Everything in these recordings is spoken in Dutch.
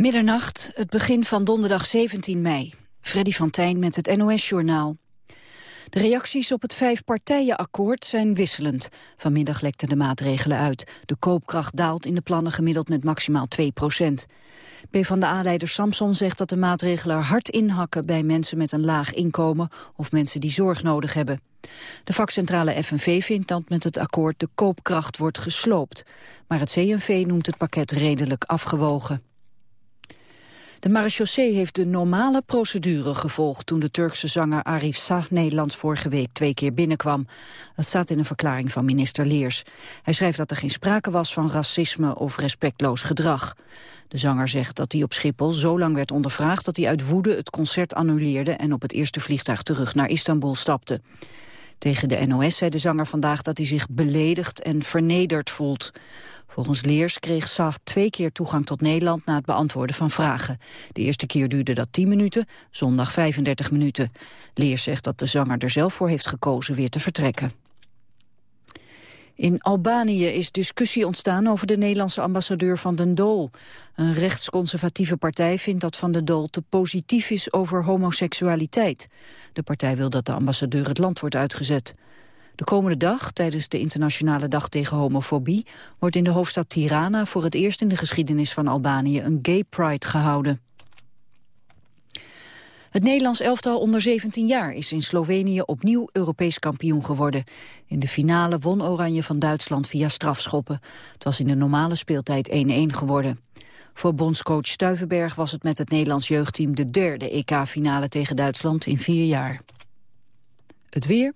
Middernacht, het begin van donderdag 17 mei. Freddy van Tijn met het NOS-journaal. De reacties op het vijfpartijenakkoord zijn wisselend. Vanmiddag lekten de maatregelen uit. De koopkracht daalt in de plannen gemiddeld met maximaal 2 procent. PvdA-leider Samson zegt dat de maatregelen hard inhakken... bij mensen met een laag inkomen of mensen die zorg nodig hebben. De vakcentrale FNV vindt dat met het akkoord de koopkracht wordt gesloopt. Maar het CNV noemt het pakket redelijk afgewogen. De marechaussee heeft de normale procedure gevolgd toen de Turkse zanger Arif Sah Nederland vorige week twee keer binnenkwam. Dat staat in een verklaring van minister Leers. Hij schrijft dat er geen sprake was van racisme of respectloos gedrag. De zanger zegt dat hij op Schiphol zo lang werd ondervraagd dat hij uit woede het concert annuleerde en op het eerste vliegtuig terug naar Istanbul stapte. Tegen de NOS zei de zanger vandaag dat hij zich beledigd en vernederd voelt. Volgens Leers kreeg Sag twee keer toegang tot Nederland na het beantwoorden van vragen. De eerste keer duurde dat 10 minuten, zondag 35 minuten. Leers zegt dat de zanger er zelf voor heeft gekozen weer te vertrekken. In Albanië is discussie ontstaan over de Nederlandse ambassadeur Van den Dool. Een rechtsconservatieve partij vindt dat Van den Dool te positief is over homoseksualiteit. De partij wil dat de ambassadeur het land wordt uitgezet. De komende dag, tijdens de Internationale Dag tegen Homofobie... wordt in de hoofdstad Tirana voor het eerst in de geschiedenis van Albanië... een gay pride gehouden. Het Nederlands elftal onder 17 jaar is in Slovenië opnieuw Europees kampioen geworden. In de finale won Oranje van Duitsland via strafschoppen. Het was in de normale speeltijd 1-1 geworden. Voor bondscoach Stuivenberg was het met het Nederlands jeugdteam de derde EK-finale tegen Duitsland in vier jaar. Het weer.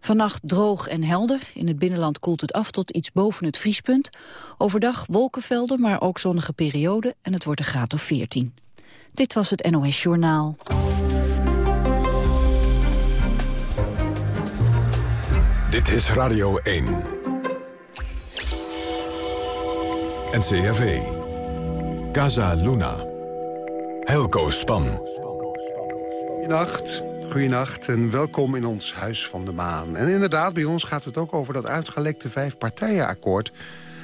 Vannacht droog en helder. In het binnenland koelt het af tot iets boven het vriespunt. Overdag wolkenvelden, maar ook zonnige perioden. En het wordt een graad of 14. Dit was het NOS Journaal. Dit is Radio 1. NCRV. Casa Luna. Helco Span. Goedenacht. Goedenacht en welkom in ons Huis van de Maan. En inderdaad, bij ons gaat het ook over dat uitgelekte vijfpartijenakkoord...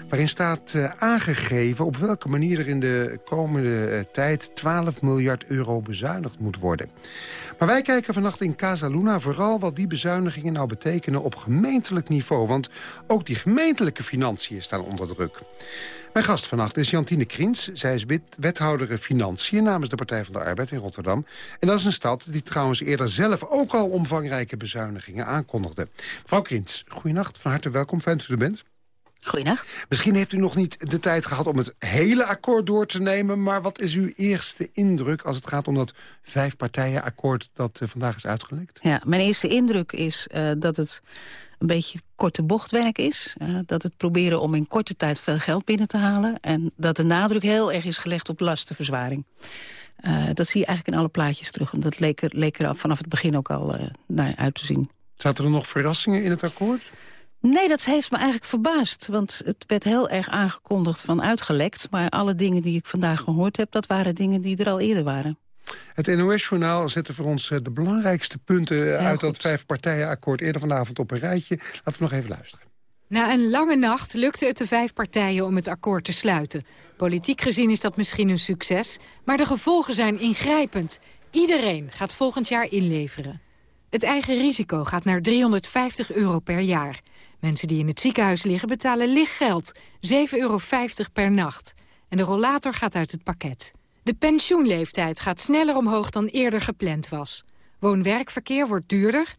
waarin staat uh, aangegeven op welke manier er in de komende uh, tijd 12 miljard euro bezuinigd moet worden. Maar wij kijken vannacht in Casa Luna vooral wat die bezuinigingen nou betekenen op gemeentelijk niveau. Want ook die gemeentelijke financiën staan onder druk. Mijn gast vannacht is Jantine Kriens. Zij is wethouder Financiën namens de Partij van de Arbeid in Rotterdam. En dat is een stad die trouwens eerder zelf ook al omvangrijke bezuinigingen aankondigde. Mevrouw Kriens, goeienacht, van harte welkom, fijn dat u er bent. Goeienacht. Misschien heeft u nog niet de tijd gehad om het hele akkoord door te nemen... maar wat is uw eerste indruk als het gaat om dat vijfpartijenakkoord... dat uh, vandaag is uitgelekt? Ja, mijn eerste indruk is uh, dat het een beetje korte bochtwerk is. Uh, dat het proberen om in korte tijd veel geld binnen te halen. En dat de nadruk heel erg is gelegd op lastenverzwaring. Dat zie je eigenlijk in alle plaatjes terug. En dat leek er, leek er vanaf het begin ook al naar uit te zien. Zaten er nog verrassingen in het akkoord? Nee, dat heeft me eigenlijk verbaasd. Want het werd heel erg aangekondigd van uitgelekt. Maar alle dingen die ik vandaag gehoord heb... dat waren dingen die er al eerder waren. Het NOS-journaal zette voor ons de belangrijkste punten... Heel uit goed. dat vijfpartijenakkoord eerder vanavond op een rijtje. Laten we nog even luisteren. Na een lange nacht lukte het de vijf partijen om het akkoord te sluiten. Politiek gezien is dat misschien een succes, maar de gevolgen zijn ingrijpend. Iedereen gaat volgend jaar inleveren. Het eigen risico gaat naar 350 euro per jaar. Mensen die in het ziekenhuis liggen betalen lichtgeld, 7,50 euro per nacht. En de rollator gaat uit het pakket. De pensioenleeftijd gaat sneller omhoog dan eerder gepland was. Woon-werkverkeer wordt duurder...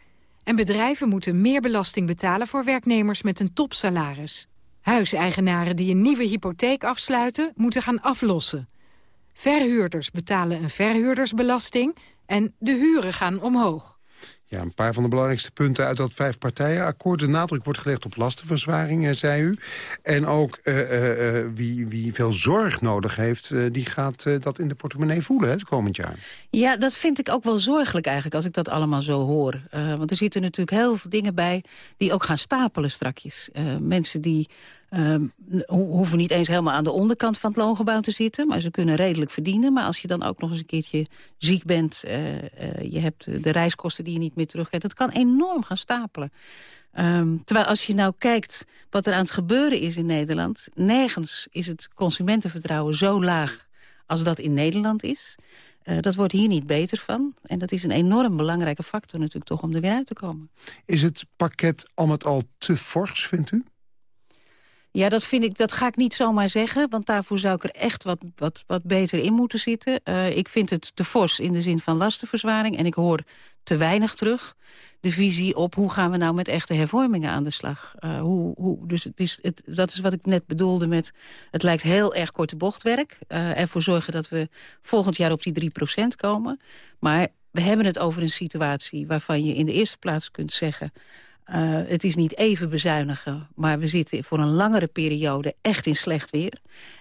en bedrijven moeten meer belasting betalen voor werknemers met een topsalaris. Huiseigenaren die een nieuwe hypotheek afsluiten, moeten gaan aflossen. Verhuurders betalen een verhuurdersbelasting en de huren gaan omhoog. Ja, een paar van de belangrijkste punten uit dat vijfpartijenakkoord. De nadruk wordt gelegd op lastenverzwaring, zei u. En ook uh, uh, wie, wie veel zorg nodig heeft, die gaat dat in de portemonnee voelen hè, het komend jaar. Ja, dat vind ik ook wel zorgelijk eigenlijk, als ik dat allemaal zo hoor. want er zitten natuurlijk heel veel dingen bij die ook gaan stapelen strakjes. mensen die Um, hoeven niet eens helemaal aan de onderkant van het loongebouw te zitten... maar ze kunnen redelijk verdienen. Maar als je dan ook nog eens een keertje ziek bent... Uh, uh, je hebt de reiskosten die je niet meer terugkrijgt... dat kan enorm gaan stapelen. Um, terwijl als je nou kijkt wat er aan het gebeuren is in Nederland... nergens is het consumentenvertrouwen zo laag als dat in Nederland is. Uh, dat wordt hier niet beter van. En dat is een enorm belangrijke factor natuurlijk toch om er weer uit te komen. Is het pakket al met al te fors, vindt u? Ja, dat, vind ik, dat ga ik niet zomaar zeggen. Want daarvoor zou ik er echt wat, wat, wat beter in moeten zitten. Uh, ik vind het te fors in de zin van lastenverzwaring. En ik hoor te weinig terug de visie op hoe gaan we nou met echte hervormingen aan de slag. Uh, hoe, hoe, dus het is, het, dat is wat ik net bedoelde met... het lijkt heel erg korte bochtwerk. Uh, ervoor zorgen dat we volgend jaar op die 3% komen. Maar we hebben het over een situatie waarvan je in de eerste plaats kunt zeggen... Uh, het is niet even bezuinigen, maar we zitten voor een langere periode echt in slecht weer.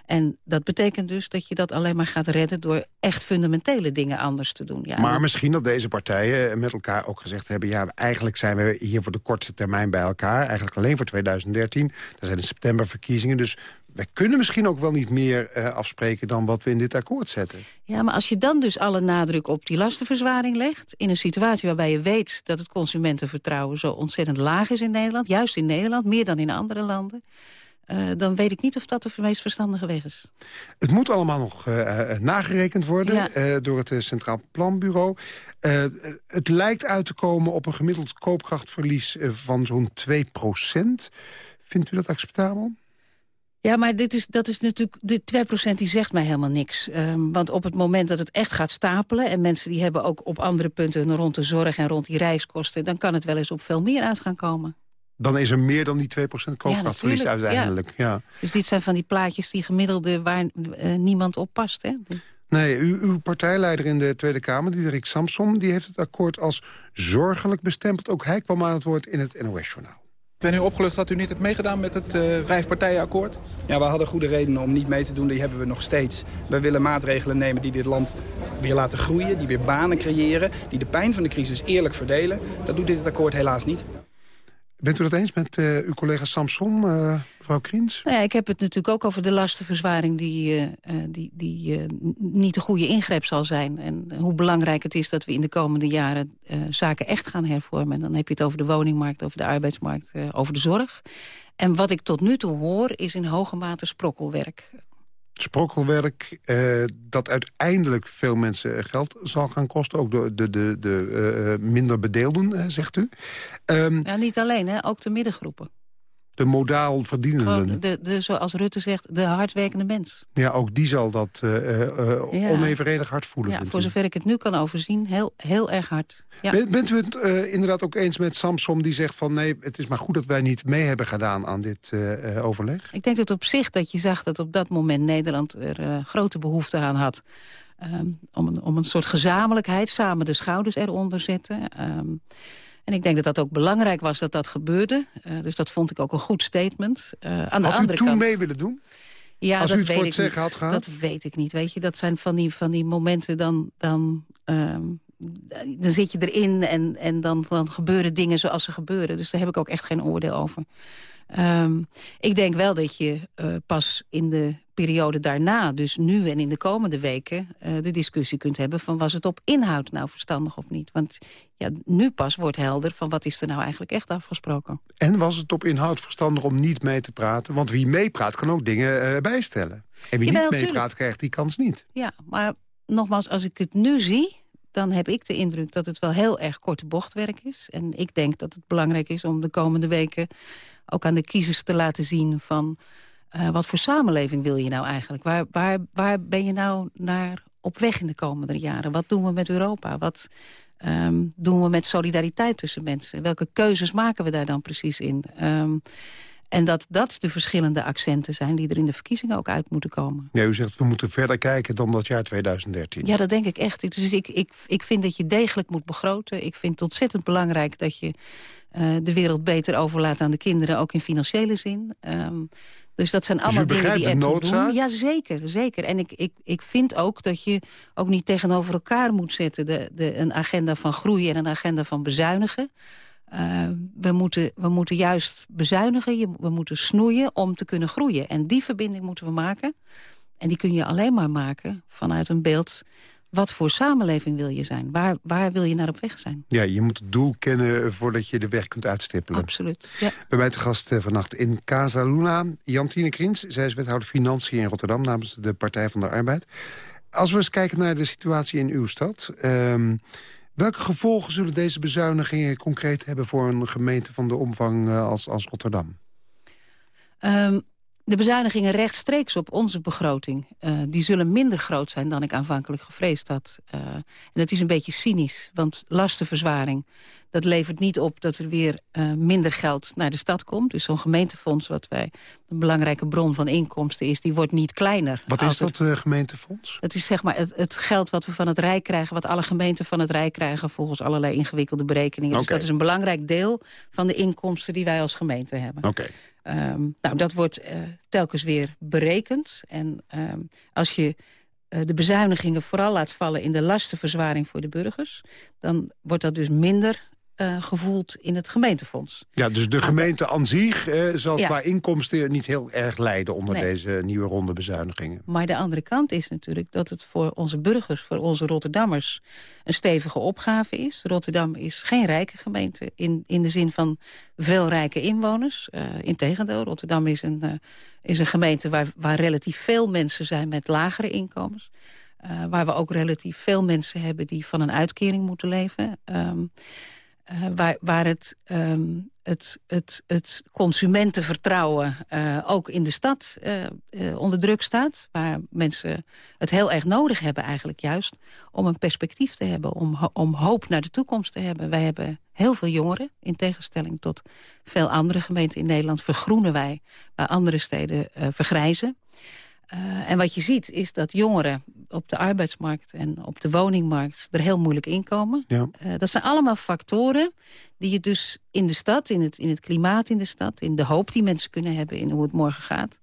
En dat betekent dus dat je dat alleen maar gaat redden... door echt fundamentele dingen anders te doen. Ja, maar misschien dat deze partijen met elkaar ook gezegd hebben... ja, eigenlijk zijn we hier voor de kortste termijn bij elkaar. Eigenlijk alleen voor 2013. Er zijn de septemberverkiezingen, dus wij kunnen misschien ook wel niet meer uh, afspreken dan wat we in dit akkoord zetten. Ja, maar als je dan dus alle nadruk op die lastenverzwaring legt... in een situatie waarbij je weet dat het consumentenvertrouwen zo ontzettend laag is in Nederland... juist in Nederland, meer dan in andere landen... Uh, dan weet ik niet of dat de meest verstandige weg is. Het moet allemaal nog uh, nagerekend worden ja. door het Centraal Planbureau. het lijkt uit te komen op een gemiddeld koopkrachtverlies van zo'n 2% Vindt u dat acceptabel? Ja, maar dit is, dat is natuurlijk, de 2% die zegt mij helemaal niks. Um, want op het moment dat het echt gaat stapelen... en mensen die hebben ook op andere punten rond de zorg en rond die reiskosten... dan kan het wel eens op veel meer uit gaan komen. Dan is er meer dan die 2% koopkrachtverlies ja, uiteindelijk. Ja. ja. Dus dit zijn van die plaatjes die gemiddelde waar uh, niemand op past. Hè? Nee, uw, uw, partijleider in de Tweede Kamer, Diederik Samsom... die heeft het akkoord als zorgelijk bestempeld. Ook hij kwam aan het woord in het NOS-journaal. Ben u opgelucht dat u niet hebt meegedaan met het uh, vijfpartijenakkoord? Ja, we hadden goede redenen om niet mee te doen. Die hebben we nog steeds. We willen maatregelen nemen die dit land weer laten groeien. Die weer banen creëren. Die de pijn van de crisis eerlijk verdelen. Dat doet dit akkoord helaas niet. Bent u dat eens met uh, uw collega Samson, uh, mevrouw Kriens? Nou ja, ik heb het natuurlijk ook over de lastenverzwaring... die, uh, die, die niet de goede ingreep zal zijn. En hoe belangrijk het is dat we in de komende jaren... zaken echt gaan hervormen. En dan heb je het over de woningmarkt, over de arbeidsmarkt, over de zorg. En wat ik tot nu toe hoor, is in hoge mate sprokkelwerk sprokkelwerk uh, dat uiteindelijk veel mensen geld zal gaan kosten. Ook de, de, de, de uh, minder bedeelden, zegt u. Um, ja, niet alleen, hè? ook de middengroepen de modaal verdienenden. De, de, zoals Rutte zegt, de hardwerkende mens. Ja, ook die zal dat uh, uh, onevenredig hard voelen. Ja, voor zover ik het nu kan overzien, heel, heel erg hard. Ja. bent u het uh, inderdaad ook eens met Samsom die zegt van... nee, het is maar goed dat wij niet mee hebben gedaan aan dit overleg? Ik denk dat op zich dat je zag dat op dat moment Nederland er grote behoefte aan had... Um, om, een, om een soort gezamenlijkheid, samen de schouders eronder zetten... Um, en ik denk dat dat ook belangrijk was dat dat gebeurde. Uh, dus dat vond ik ook een goed statement. Uh, aan had de andere u toen kant, mee willen doen? Ja, Als dat u het weet voor ik het zeggen niet. had gehad? Dat weet ik niet. Weet je, dat zijn van die, van die momenten dan... dan uh, dan zit je erin en, en dan, dan gebeuren dingen zoals ze gebeuren. Dus daar heb ik ook echt geen oordeel over. Um, ik denk wel dat je uh, pas in de periode daarna, dus nu en in de komende weken... Uh, de discussie kunt hebben van was het op inhoud nou verstandig of niet. Want ja, nu pas wordt helder van wat is er nou eigenlijk echt afgesproken. En was het op inhoud verstandig om niet mee te praten? Want wie meepraat kan ook dingen uh, bijstellen. En wie Jawel, niet meepraat krijgt die kans niet. Ja, maar nogmaals, als ik het nu zie dan heb ik de indruk dat het wel heel erg korte bochtwerk is. En ik denk dat het belangrijk is om de komende weken... ook aan de kiezers te laten zien van... Uh, wat voor samenleving wil je nou eigenlijk? Waar, waar, waar ben je nou naar op weg in de komende jaren? Wat doen we met Europa? Wat um, doen we met solidariteit tussen mensen? Welke keuzes maken we daar dan precies in? Um, en dat dat de verschillende accenten zijn die er in de verkiezingen ook uit moeten komen. Ja, u zegt we moeten verder kijken dan dat jaar 2013. Ja, dat denk ik echt. Dus ik, ik, ik vind dat je degelijk moet begroten. Ik vind het ontzettend belangrijk dat je uh, de wereld beter overlaat aan de kinderen, ook in financiële zin. Um, dus dat zijn dus allemaal dingen die er doen. Ja, zeker, zeker. En ik, ik, ik vind ook dat je ook niet tegenover elkaar moet zetten... De, de, een agenda van groei en een agenda van bezuinigen. Uh, we, moeten, we moeten juist bezuinigen, we moeten snoeien om te kunnen groeien. En die verbinding moeten we maken. En die kun je alleen maar maken vanuit een beeld... wat voor samenleving wil je zijn? Waar, waar wil je naar op weg zijn? Ja, je moet het doel kennen voordat je de weg kunt uitstippelen. Absoluut, ja. Bij mij te gast eh, vannacht in Casa Luna, Jantine Krins. Zij is wethouder Financiën in Rotterdam namens de Partij van de Arbeid. Als we eens kijken naar de situatie in uw stad... Ehm, welke gevolgen zullen deze bezuinigingen concreet hebben... voor een gemeente van de omvang uh, als, als Rotterdam? Um, de bezuinigingen rechtstreeks op onze begroting... Uh, die zullen minder groot zijn dan ik aanvankelijk gevreesd had. Uh, en dat is een beetje cynisch, want lastenverzwaring... dat levert niet op dat er weer uh, minder geld naar de stad komt. Dus zo'n gemeentefonds, wat wij een belangrijke bron van inkomsten is... die wordt niet kleiner. Wat is dat gemeentefonds? Het is zeg maar het, het, geld wat we van het Rijk krijgen... wat alle gemeenten van het Rijk krijgen... volgens allerlei ingewikkelde berekeningen. Okay. Dus dat is een belangrijk deel van de inkomsten die wij als gemeente hebben. Oké. Okay. Um, nou, dat wordt uh, telkens weer berekend. En um, als je uh, de bezuinigingen vooral laat vallen in de lastenverzwaring voor de burgers... dan wordt dat dus minder uh, gevoeld in het gemeentefonds. Ja, dus de gemeente aan zich uh, zal ja. qua inkomsten niet heel erg lijden... onder nee. deze nieuwe ronde bezuinigingen. Maar de andere kant is natuurlijk dat het voor onze burgers... voor onze Rotterdammers een stevige opgave is. Rotterdam is geen rijke gemeente in, in de zin van veel rijke inwoners. Uh, Integendeel, Rotterdam is een, is een gemeente waar, waar relatief veel mensen zijn... met lagere inkomens. Uh, waar we ook relatief veel mensen hebben die van een uitkering moeten leven... Um, uh, waar, het, um, het, het, het consumentenvertrouwen uh, ook in de stad uh, onder druk staat. Waar mensen het heel erg nodig hebben eigenlijk juist om een perspectief te hebben. Om, om hoop naar de toekomst te hebben. Wij hebben heel veel jongeren, in tegenstelling tot veel andere gemeenten in Nederland... vergroenen wij, waar andere steden vergrijzen. Uh, en wat je ziet is dat jongeren op de arbeidsmarkt en op de woningmarkt er heel moeilijk inkomen. Ja. Uh, dat zijn allemaal factoren die je dus in de stad, in het, in het klimaat in de stad... in de hoop die mensen kunnen hebben in hoe het morgen gaat...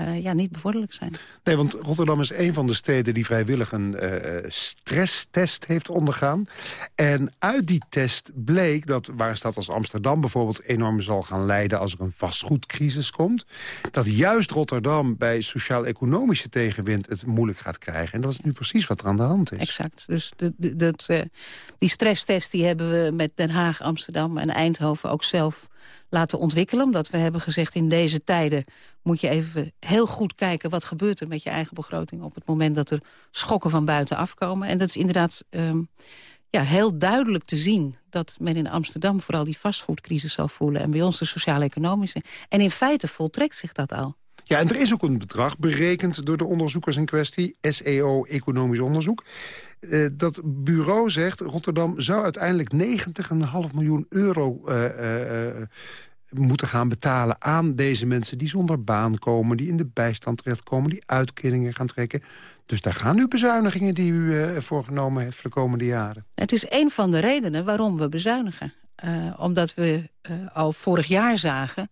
Uh, ja, niet bevorderlijk zijn. Nee, want Rotterdam is een van de steden die vrijwillig een uh, stresstest heeft ondergaan. En uit die test bleek dat waar een stad als Amsterdam bijvoorbeeld enorm zal gaan lijden als er een vastgoedcrisis komt. Dat juist Rotterdam bij sociaal-economische tegenwind het moeilijk gaat krijgen. En dat is nu precies wat er aan de hand is. Exact. Dus de, uh, die stresstest die hebben we met Den Haag, Amsterdam en Eindhoven ook zelf laten ontwikkelen. Omdat we hebben gezegd in deze tijden moet je even heel goed kijken... wat gebeurt er met je eigen begroting op het moment dat er schokken van buiten afkomen. En dat is inderdaad um, ja, heel duidelijk te zien dat men in Amsterdam vooral die vastgoedcrisis zal voelen... en bij ons de sociaal-economische. En in feite voltrekt zich dat al. Ja, en er is ook een bedrag berekend door de onderzoekers in kwestie... SEO Economisch Onderzoek. Uh, dat bureau zegt, Rotterdam zou uiteindelijk 90,5 miljoen euro... Uh, uh, moeten gaan betalen aan deze mensen die zonder baan komen... die in de bijstand terechtkomen, die uitkeringen gaan trekken. Dus daar gaan nu bezuinigingen die u voorgenomen heeft voor de komende jaren. Het is een van de redenen waarom we bezuinigen. Omdat we al vorig jaar zagen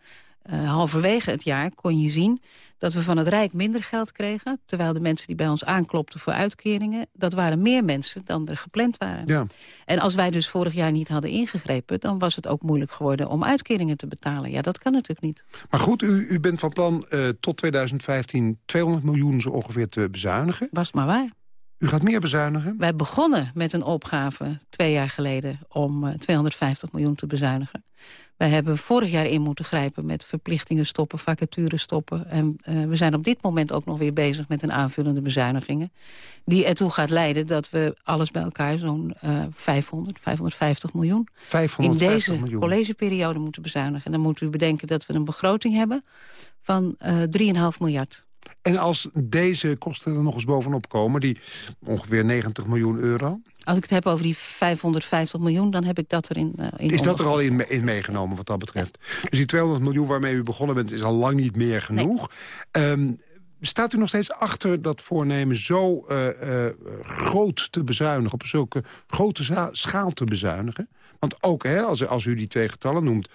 uh, halverwege het jaar kon je zien dat we van het Rijk minder geld kregen... terwijl de mensen die bij ons aanklopten voor uitkeringen... dat waren meer mensen dan er gepland waren. Ja. En als wij dus vorig jaar niet hadden ingegrepen... dan was het ook moeilijk geworden om uitkeringen te betalen. Ja, dat kan natuurlijk niet. Maar goed, u, u bent van plan uh, tot 2015 200 miljoen zo ongeveer te bezuinigen. Was maar waar. U gaat meer bezuinigen? Wij begonnen met een opgave twee jaar geleden om uh, 250 miljoen te bezuinigen. Wij hebben vorig jaar in moeten grijpen met verplichtingen stoppen, vacatures stoppen. En uh, we zijn op dit moment ook nog weer bezig met een aanvullende bezuinigingen. Die ertoe gaat leiden dat we alles bij elkaar zo'n uh, 500, 550 miljoen... 550 in deze miljoen. collegeperiode moeten bezuinigen. En dan moet u bedenken dat we een begroting hebben van uh, 3,5 miljard. En als deze kosten er nog eens bovenop komen, die ongeveer 90 miljoen euro... Als ik het heb over die 550 miljoen, dan heb ik dat erin uh, in Is dat er al in, in, meegenomen wat dat betreft? Ja. Dus die 200 miljoen waarmee u begonnen bent, is al lang niet meer genoeg. Nee. Um, staat u nog steeds achter dat voornemen zo uh, uh, groot te bezuinigen... op zulke grote schaal te bezuinigen? Want ook hè, als, als u die twee getallen noemt...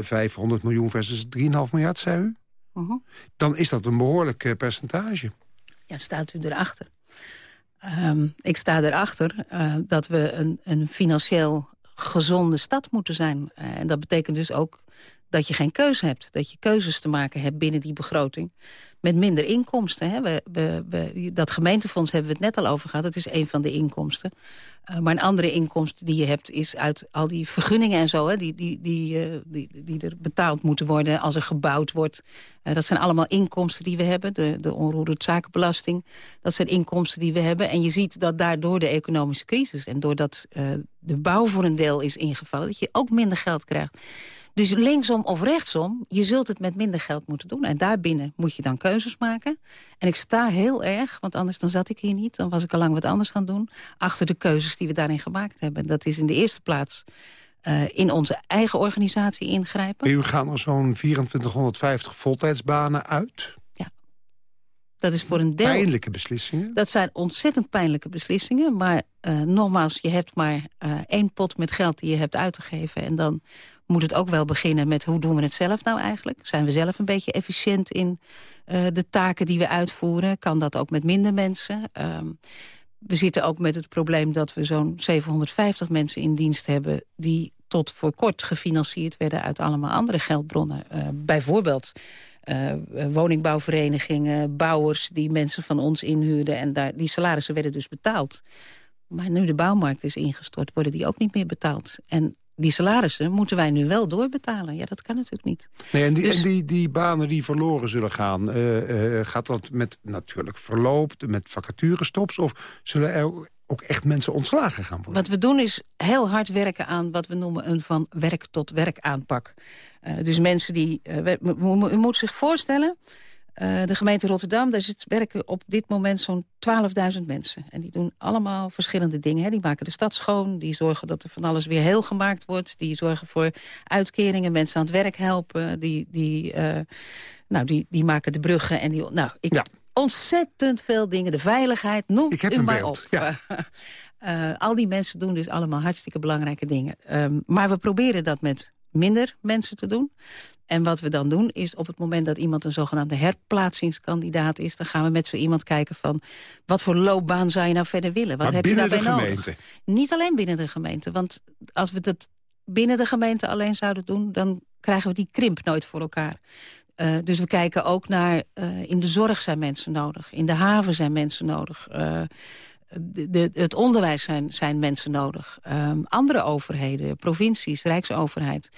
500 miljoen versus 3,5 miljard, zei u? Uh -huh. Dan is dat een behoorlijk percentage. Ja, staat u erachter? Um, ik sta erachter uh, dat we een, een, financieel gezonde stad moeten zijn. Uh, en dat betekent dus ook dat je geen keuze hebt. Dat je keuzes te maken hebt binnen die begroting met minder inkomsten. Hè. We, we, dat gemeentefonds hebben we het net al over gehad. Dat is een van de inkomsten. Uh, maar een andere inkomst die je hebt is uit al die vergunningen en zo... Hè, die, die, die, uh, die, die er betaald moeten worden als er gebouwd wordt. Uh, dat zijn allemaal inkomsten die we hebben. De, de onroerend zakenbelasting. Dat zijn inkomsten die we hebben. En je ziet dat daardoor de economische crisis... en doordat de bouw voor een deel is ingevallen... dat je ook minder geld krijgt. Dus linksom of rechtsom, je zult het met minder geld moeten doen. En daarbinnen moet je dan keuzes maken. En ik sta heel erg, want anders dan zat ik hier niet... dan was ik al lang wat anders gaan doen... achter de keuzes die we daarin gemaakt hebben. Dat is in de eerste plaats uh, in onze eigen organisatie ingrijpen. U gaan er zo'n 2450 voltijdsbanen uit? Ja. Dat is voor een deel... Pijnlijke beslissingen? Dat zijn ontzettend pijnlijke beslissingen. Maar uh, nogmaals, je hebt maar uh, één pot met geld die je hebt uit te geven... en dan moet het ook wel beginnen met hoe doen we het zelf nou eigenlijk? Zijn we zelf een beetje efficiënt in uh, de taken die we uitvoeren? Kan dat ook met minder mensen? Um, we zitten ook met het probleem dat we zo'n 750 mensen in dienst hebben... die tot voor kort gefinancierd werden uit allemaal andere geldbronnen. Uh, bijvoorbeeld uh, woningbouwverenigingen, bouwers die mensen van ons inhuurden... en daar, die salarissen werden dus betaald. Maar nu de bouwmarkt is ingestort, worden die ook niet meer betaald. En die salarissen moeten wij nu wel doorbetalen. Ja, dat kan natuurlijk niet. Nee, en die, dus... en die, die banen die verloren zullen gaan... Uh, uh, gaat dat met natuurlijk verloop, met vacaturestops... of zullen er ook echt mensen ontslagen gaan worden? Wat we doen is heel hard werken aan wat we noemen... een van werk tot werk aanpak. Uh, dus mensen die... u moet zich voorstellen... Uh, de gemeente Rotterdam, daar zit, werken op dit moment zo'n 12.000 mensen. En die doen allemaal verschillende dingen. Hè. Die maken de stad schoon, die zorgen dat er van alles weer heel gemaakt wordt. Die zorgen voor uitkeringen, mensen aan het werk helpen. Die, die, uh, nou, die, die maken de bruggen. En die, nou, ik, ja. Ontzettend veel dingen. De veiligheid, noem ik heb u een maar beeld. op. Ja. Uh, al die mensen doen dus allemaal hartstikke belangrijke dingen. Um, maar we proberen dat met minder mensen te doen. En wat we dan doen is op het moment dat iemand een zogenaamde herplaatsingskandidaat is... dan gaan we met zo iemand kijken van wat voor loopbaan zou je nou verder willen? Wat maar heb je daarbij de nodig? gemeente? Niet alleen binnen de gemeente. Want als we dat binnen de gemeente alleen zouden doen... dan krijgen we die krimp nooit voor elkaar. Uh, dus we kijken ook naar, uh, in de zorg zijn mensen nodig. In de haven zijn mensen nodig. Uh, de, het onderwijs zijn, zijn mensen nodig. Um, andere overheden, provincies, rijksoverheid.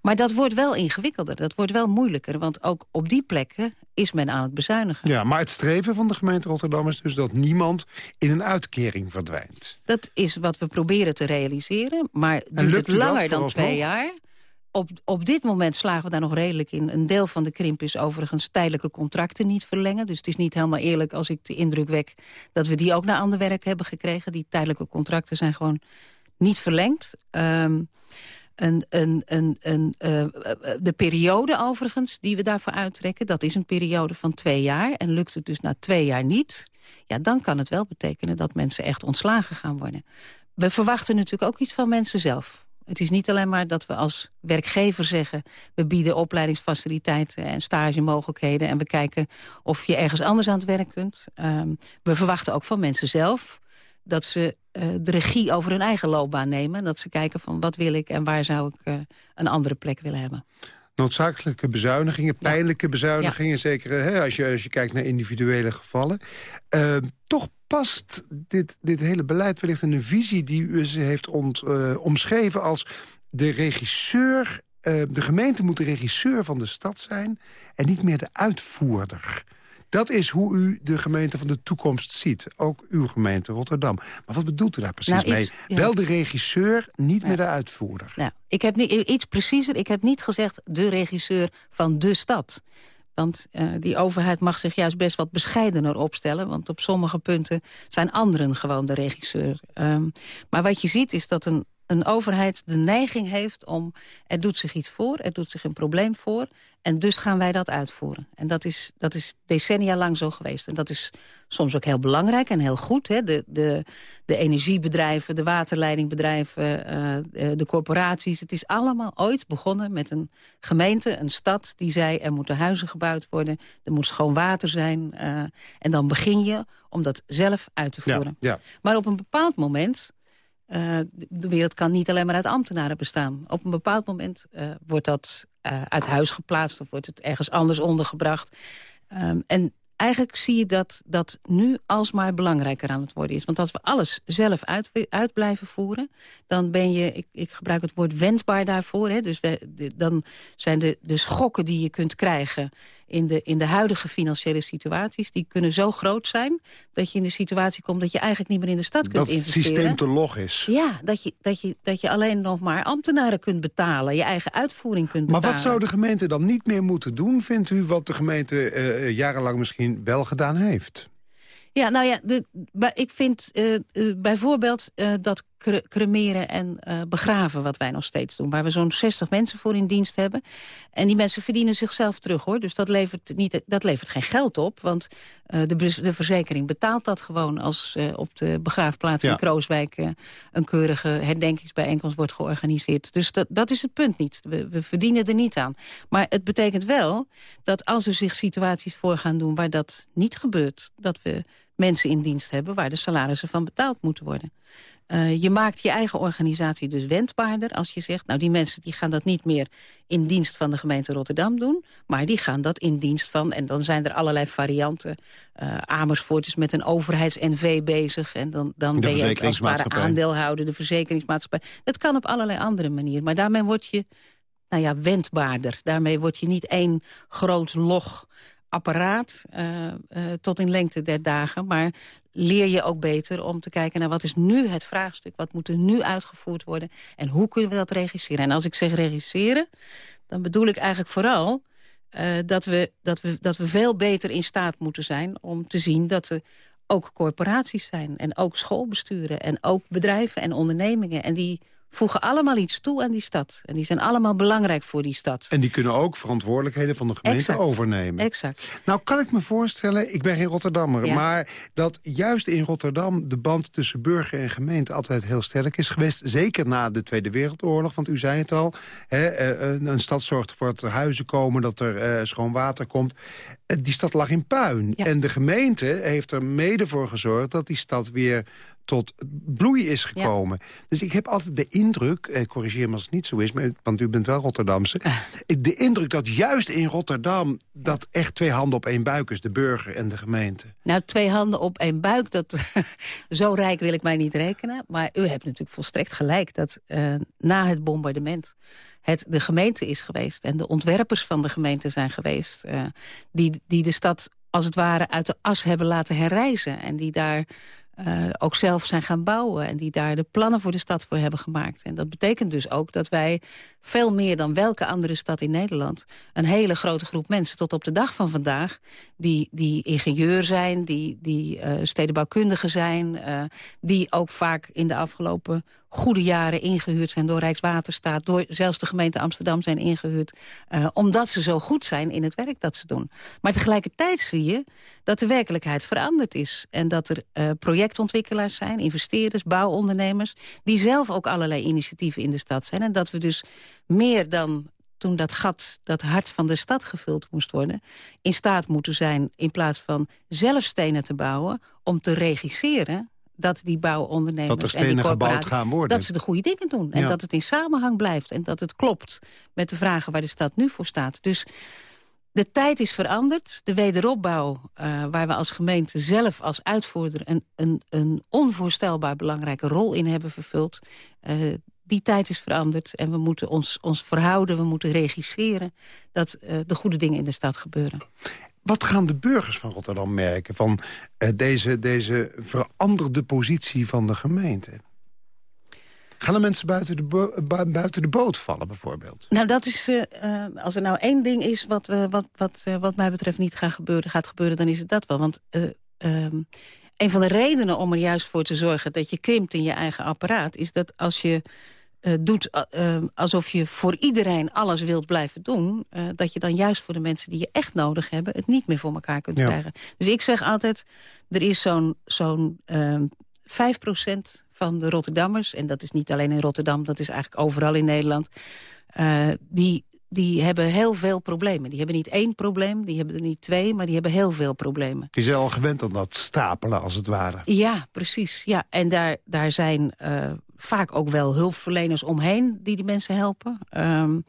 Maar dat wordt wel ingewikkelder, dat wordt wel moeilijker. Want ook op die plekken is men aan het bezuinigen. Ja, maar het streven van de gemeente Rotterdam is dus dat niemand in een uitkering verdwijnt. Dat is wat we proberen te realiseren. Maar duurt het langer dan twee jaar op, op dit moment slagen we daar nog redelijk in. Een deel van de krimp is overigens tijdelijke contracten niet verlengen. Dus het is niet helemaal eerlijk als ik de indruk wek... dat we die ook naar ander werk hebben gekregen. Die tijdelijke contracten zijn gewoon niet verlengd. Um, een, een, een, een, uh, de periode overigens die we daarvoor uittrekken... dat is een periode van twee jaar. En lukt het dus na twee jaar niet... ja, dan kan het wel betekenen dat mensen echt ontslagen gaan worden. We verwachten natuurlijk ook iets van mensen zelf. Het is niet alleen maar dat we als werkgever zeggen... we bieden opleidingsfaciliteiten en stagemogelijkheden... en we kijken of je ergens anders aan het werk kunt. Um, we verwachten ook van mensen zelf dat ze uh, de regie over hun eigen loopbaan nemen. Dat ze kijken van wat wil ik en waar zou ik uh, een andere plek willen hebben. Noodzakelijke bezuinigingen, pijnlijke bezuinigingen... Zeker hè, als, je, als je kijkt naar individuele gevallen. Uh, toch past dit, dit hele beleid wellicht in een visie... die u heeft ont, uh, omschreven als de regisseur... Uh, de gemeente moet de regisseur van de stad zijn... en niet meer de uitvoerder. Dat is hoe u de gemeente van de toekomst ziet. Ook uw gemeente Rotterdam. Maar wat bedoelt u daar precies nou, iets, mee? Ja. Wel de regisseur, niet ja. meer de uitvoerder. Nou, ik heb niet, iets preciezer. Ik heb niet gezegd de regisseur van de stad. Want uh, die overheid mag zich juist best wat bescheidener opstellen. Want op sommige punten zijn anderen gewoon de regisseur. Um, maar wat je ziet is dat een, een overheid de neiging heeft om... er doet zich iets voor, er doet zich een probleem voor... en dus gaan wij dat uitvoeren. En dat is, dat is decennia lang zo geweest. En dat is soms ook heel belangrijk en heel goed. Hè? De, de, de energiebedrijven, de waterleidingbedrijven, uh, de corporaties. Het is allemaal ooit begonnen met een gemeente, een stad... die zei er moeten huizen gebouwd worden, er moet schoon water zijn. Uh, en dan begin je om dat zelf uit te voeren. Ja, ja. Maar op een bepaald moment de wereld kan niet alleen maar uit ambtenaren bestaan. Op een bepaald moment wordt dat uit huis geplaatst... of wordt het ergens anders ondergebracht. Um, en eigenlijk zie je dat dat nu alsmaar belangrijker aan het worden is. Want als we alles zelf uit, blijven voeren... dan ben je, ik, ik gebruik het woord wendbaar daarvoor... Hè, dus dan zijn de schokken die je kunt krijgen in de, in de huidige financiële situaties... die kunnen zo groot zijn dat je in de situatie komt... dat je eigenlijk niet meer in de stad kunt investeren. Dat het systeem te log is. Ja, dat je, dat, je, dat je alleen nog maar ambtenaren kunt betalen. Je eigen uitvoering kunt betalen. Maar wat zou de gemeente dan niet meer moeten doen, vindt u... wat de gemeente uh, jarenlang misschien wel gedaan heeft? Ja, nou ja, de, ik vind uh, bijvoorbeeld uh, dat cremeren en begraven wat wij nog steeds doen. Waar we zo'n 60 mensen voor in dienst hebben. En die mensen verdienen zichzelf terug hoor. Dus dat levert, niet, dat levert geen geld op. Want de, de verzekering betaalt dat gewoon als op de begraafplaats in Krooswijk... een keurige herdenkingsbijeenkomst wordt georganiseerd. Dus dat, dat is het punt niet. We, we verdienen er niet aan. Maar het betekent wel dat als er zich situaties voor gaan doen... waar dat niet gebeurt, dat we mensen in dienst hebben... waar de salarissen van betaald moeten worden. Uh, je maakt je eigen organisatie dus wendbaarder als je zegt... nou, die mensen die gaan dat niet meer in dienst van de gemeente Rotterdam doen... maar die gaan dat in dienst van... en dan zijn er allerlei varianten. Uh, Amersfoort is met een overheids-NV bezig... en dan, dan ben je als ware aandeelhouder, de verzekeringsmaatschappij. Dat kan op allerlei andere manieren, maar daarmee word je nou ja, wendbaarder. Daarmee word je niet één groot log apparaat uh, uh, tot in lengte der dagen. Maar leer je ook beter om te kijken naar wat is nu het vraagstuk. Wat moet er nu uitgevoerd worden en hoe kunnen we dat regisseren. En als ik zeg regisseren, dan bedoel ik eigenlijk vooral... Uh, dat, we, dat, we, dat we veel beter in staat moeten zijn om te zien dat er ook corporaties zijn. En ook schoolbesturen en ook bedrijven en ondernemingen. En die voegen allemaal iets toe aan die stad. En die zijn allemaal belangrijk voor die stad. En die kunnen ook verantwoordelijkheden van de gemeente overnemen. Exact. Nou kan ik me voorstellen, ik ben geen Rotterdammer... maar dat juist in Rotterdam de band tussen burger en gemeente... altijd heel sterk is geweest. Zeker na de Tweede Wereldoorlog, want u zei het al. Hè, eh, een, stad zorgt ervoor dat er huizen komen, dat er uh, schoon water komt. Eh, die stad lag in puin. En de gemeente heeft er mede voor gezorgd... dat die stad weer tot bloei is gekomen. Dus ik heb altijd de indruk, eh, corrigeer me als het niet zo is... Maar, want u bent wel Rotterdamse... de indruk dat juist in Rotterdam... dat echt twee handen op één buik is, de burger en de gemeente. Nou, twee handen op één buik, dat, zo rijk wil ik mij niet rekenen. Maar u hebt natuurlijk volstrekt gelijk dat uh, na het bombardement... het de gemeente is geweest en de ontwerpers van de gemeente zijn geweest... Uh, die, die de stad als het ware uit de as hebben laten herreizen... en die daar uh, ook zelf zijn gaan bouwen... en die daar de plannen voor de stad voor hebben gemaakt. En dat betekent dus ook dat wij veel meer dan welke andere stad in Nederland... een hele grote groep mensen tot op de dag van vandaag... die, die ingenieur zijn, die, die uh, stedenbouwkundige zijn... Uh, die ook vaak in de afgelopen goede jaren ingehuurd zijn door Rijkswaterstaat... door zelfs de gemeente Amsterdam zijn ingehuurd... Uh, omdat ze zo goed zijn in het werk dat ze doen. Maar tegelijkertijd zie je dat de werkelijkheid veranderd is. En dat er uh, projectontwikkelaars zijn, investeerders, bouwondernemers... die zelf ook allerlei initiatieven in de stad zijn. En dat we dus meer dan toen dat gat, dat hart van de stad gevuld moest worden... in staat moeten zijn, in plaats van zelf stenen te bouwen... om te regisseren dat die bouwondernemers en die corporaties... gaan worden. Dat ze de goede dingen doen. En dat het in samenhang blijft. En dat het klopt met de vragen waar de stad nu voor staat. Dus de tijd is veranderd. De wederopbouw, uh, waar we als gemeente zelf als uitvoerder... een, een, een onvoorstelbaar belangrijke rol in hebben vervuld... Uh, die tijd is veranderd en we moeten ons, ons verhouden, we moeten regisseren... dat uh, de goede dingen in de stad gebeuren. Wat gaan de burgers van Rotterdam merken van uh, deze, deze veranderde positie van de gemeente? Gaan de mensen buiten de, buiten de boot vallen, bijvoorbeeld? Nou, dat is, uh, als er nou één ding is wat, wat, wat, wat mij betreft niet gaat gebeuren, gaat gebeuren, dan is het dat wel. Want um, een van de redenen om er juist voor te zorgen dat je krimpt in je eigen apparaat... is dat als je uh, doet uh, alsof je voor iedereen alles wilt blijven doen... Uh, dat je dan juist voor de mensen die je echt nodig hebben... het niet meer voor elkaar kunt ja. krijgen. Dus ik zeg altijd, er is zo'n zo'n 5% van de Rotterdammers... en dat is niet alleen in Rotterdam, dat is eigenlijk overal in Nederland... die die hebben heel veel problemen. Die hebben niet één probleem, die hebben er niet twee... maar die hebben heel veel problemen. Die zijn al gewend aan dat stapelen, als het ware. Ja, precies. Ja. En daar, daar zijn vaak ook wel hulpverleners omheen die die mensen helpen. Um,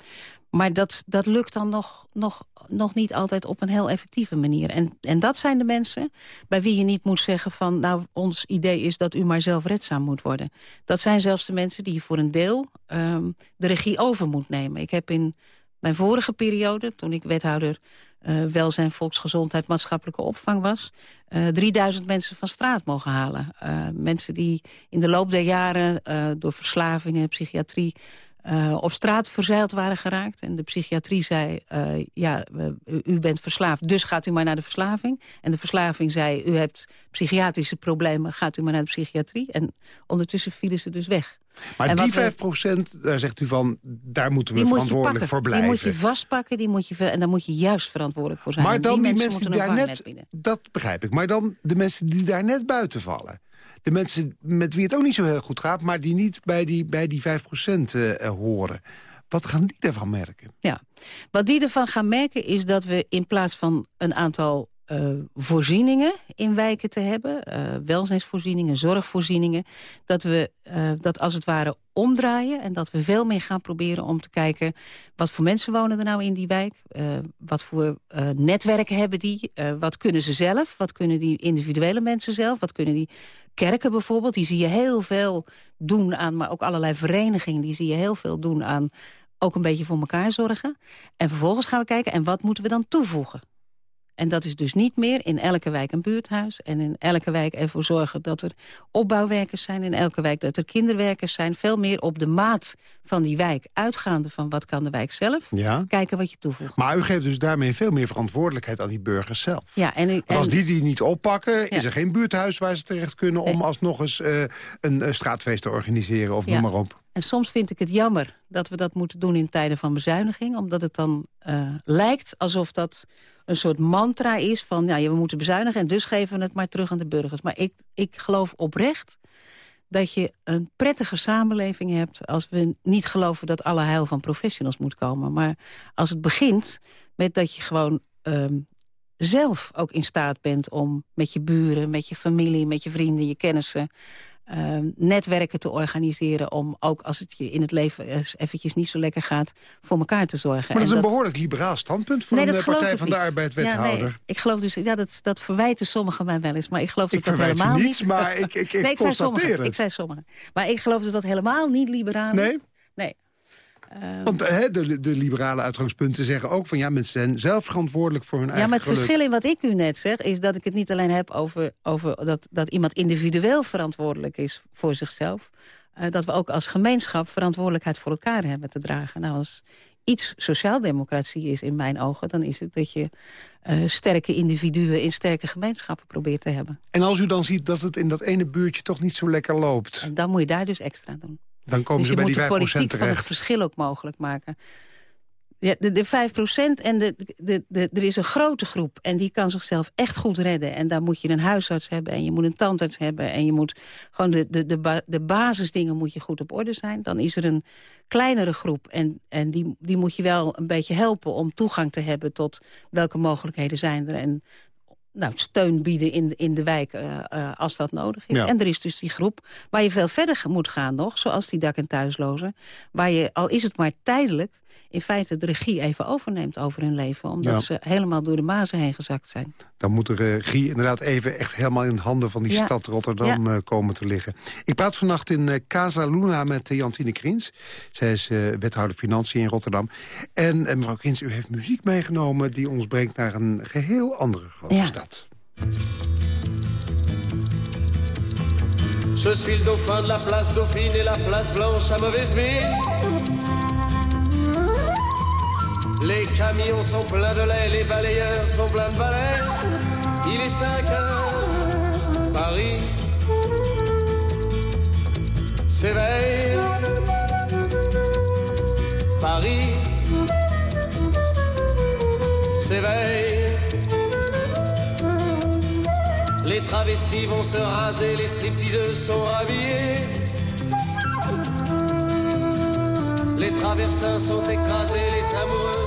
maar dat, dat lukt dan nog, nog, nog niet altijd op een heel effectieve manier. En, en dat zijn de mensen bij wie je niet moet zeggen van... nou, ons idee is dat u maar zelfredzaam moet worden. Dat zijn zelfs de mensen die voor een deel um, de regie over moet nemen. Ik heb in mijn vorige periode, toen ik wethouder... Uh, welzijn, volksgezondheid, maatschappelijke opvang was... Uh, 3000 mensen van straat mogen halen. Uh, mensen die in de loop der jaren door verslavingen, psychiatrie uh, op straat verzeild waren geraakt. En de psychiatrie zei, uh, ja, u bent verslaafd, dus gaat u maar naar de verslaving. En de verslaving zei, u hebt psychiatrische problemen, gaat u maar naar de psychiatrie. En ondertussen vielen ze dus weg. Maar die 5 procent, daar zegt u van, daar moeten we verantwoordelijk voor blijven. Die moet je vastpakken, die moet je, en daar moet je juist verantwoordelijk voor zijn. Maar dan die, die mensen, die daar net, dat begrijp ik, maar dan de mensen die daar net buiten vallen de mensen met wie het ook niet zo heel goed gaat... maar die niet bij die, bij die 5% uh, horen. Wat gaan die ervan merken? Ja, wat die ervan gaan merken is dat we in plaats van een aantal uh, voorzieningen in wijken te hebben. Uh, welzijnsvoorzieningen, zorgvoorzieningen. Dat we uh, dat als het ware omdraaien. En dat we veel meer gaan proberen om te kijken... wat voor mensen wonen er nou in die wijk? wat voor netwerken hebben die? wat kunnen ze zelf? Wat kunnen die individuele mensen zelf? Wat kunnen die kerken bijvoorbeeld? Die zie je heel veel doen aan... maar ook allerlei verenigingen, die zie je heel veel doen aan... ook een beetje voor elkaar zorgen. En vervolgens gaan we kijken, en wat moeten we dan toevoegen? En dat is dus niet meer in elke wijk een buurthuis... en in elke wijk ervoor zorgen dat er opbouwwerkers zijn... in elke wijk dat er kinderwerkers zijn. Veel meer op de maat van die wijk. Uitgaande van wat kan de wijk zelf. Ja. Kijken wat je toevoegt. Maar u geeft dus daarmee veel meer verantwoordelijkheid aan die burgers zelf. Ja, en, en als die die niet oppakken... is er geen buurthuis waar ze terecht kunnen... om alsnog eens uh, een straatfeest te organiseren of noem maar op. En soms vind ik het jammer dat we dat moeten doen in tijden van bezuiniging. Omdat het dan uh, lijkt alsof dat een soort mantra is van... ja, we moeten bezuinigen en dus geven we het maar terug aan de burgers. Maar ik, ik geloof oprecht dat je een prettige samenleving hebt... als we niet geloven dat alle heil van professionals moet komen. Maar als het begint met dat je gewoon um, zelf ook in staat bent... om met je buren, met je familie, met je vrienden, je kennissen... Uh, netwerken te organiseren... om ook als het je in het leven eventjes niet zo lekker gaat... voor elkaar te zorgen. Maar dat is een behoorlijk liberaal standpunt... van de Partij van de Arbeid wethouder. Ja, nee, ik geloof dus, ja, dat, dat verwijten sommigen mij wel eens. Maar ik geloof dat dat helemaal niet... niets, maar ik, ik, ik, nee, ik constateer zei sommigen, Ik zei sommigen. Maar ik geloof dat dat helemaal niet liberaal. Nee? Uh, Want he, de, de, liberale uitgangspunten zeggen ook van... ja, mensen zijn zelf verantwoordelijk voor hun ja, eigen Ja, maar het verschil in wat ik u net zeg... is dat ik het niet alleen heb over, over dat, dat iemand individueel verantwoordelijk is voor zichzelf... Uh, dat we ook als gemeenschap verantwoordelijkheid voor elkaar hebben te dragen. Nou, als iets sociaaldemocratie is in mijn ogen... dan is het dat je uh, sterke individuen in sterke gemeenschappen probeert te hebben. En als u dan ziet dat het in dat ene buurtje toch niet zo lekker loopt... En dan moet je daar dus extra doen. Dan komen dus ze bij die 5% terecht. je moet de politiek van het verschil ook mogelijk maken. Ja, de, de 5% en de, de, de, er is een grote groep... en die kan zichzelf echt goed redden. En daar moet je een huisarts hebben en je moet een tandarts hebben... en je moet gewoon de, de, de, de basisdingen moet je goed op orde zijn. Dan is er een kleinere groep en, en die, die moet je wel een beetje helpen... om toegang te hebben tot welke mogelijkheden zijn er... en nou, steun bieden in, in de wijk uh, uh, als dat nodig is. Ja. En er is dus die groep waar je veel verder moet gaan nog... zoals die dak- en thuislozen... waar je, al is het maar tijdelijk... in feite de regie even overneemt over hun leven... omdat Ja. ze helemaal door de mazen heen gezakt zijn. Dan moet de regie inderdaad even echt helemaal in handen van die Ja. stad Rotterdam eh, komen te liggen. Ik praat vannacht in eh, Casa Luna met eh, Jantine Kriens. Zij is eh, wethouder Financiën in Rotterdam. En mevrouw Kriens, u heeft muziek meegenomen... die ons brengt naar een geheel andere grote Ja. stad. Je suis le dauphin de la place Dauphine et la place Blanche à mauvaise mine. Les camions sont pleins de lait, les balayeurs sont pleins de balais. Il est 5 heures, Paris s'éveille. Paris s'éveille. Les travestis vont se raser, les stripteaseuses sont rhabillées. Les traversins sont écrasés, les amoureux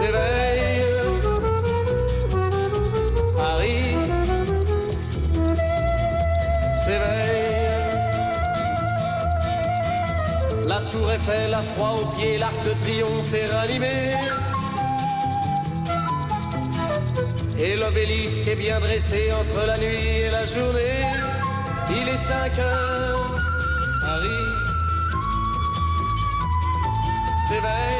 s'éveille. Paris s'éveille. La tour Eiffel a froid aux pieds, l'arc de triomphe est rallumé. Et l'obélisque est bien dressé entre la nuit et la journée. Il est 5 heures, Paris s'éveille.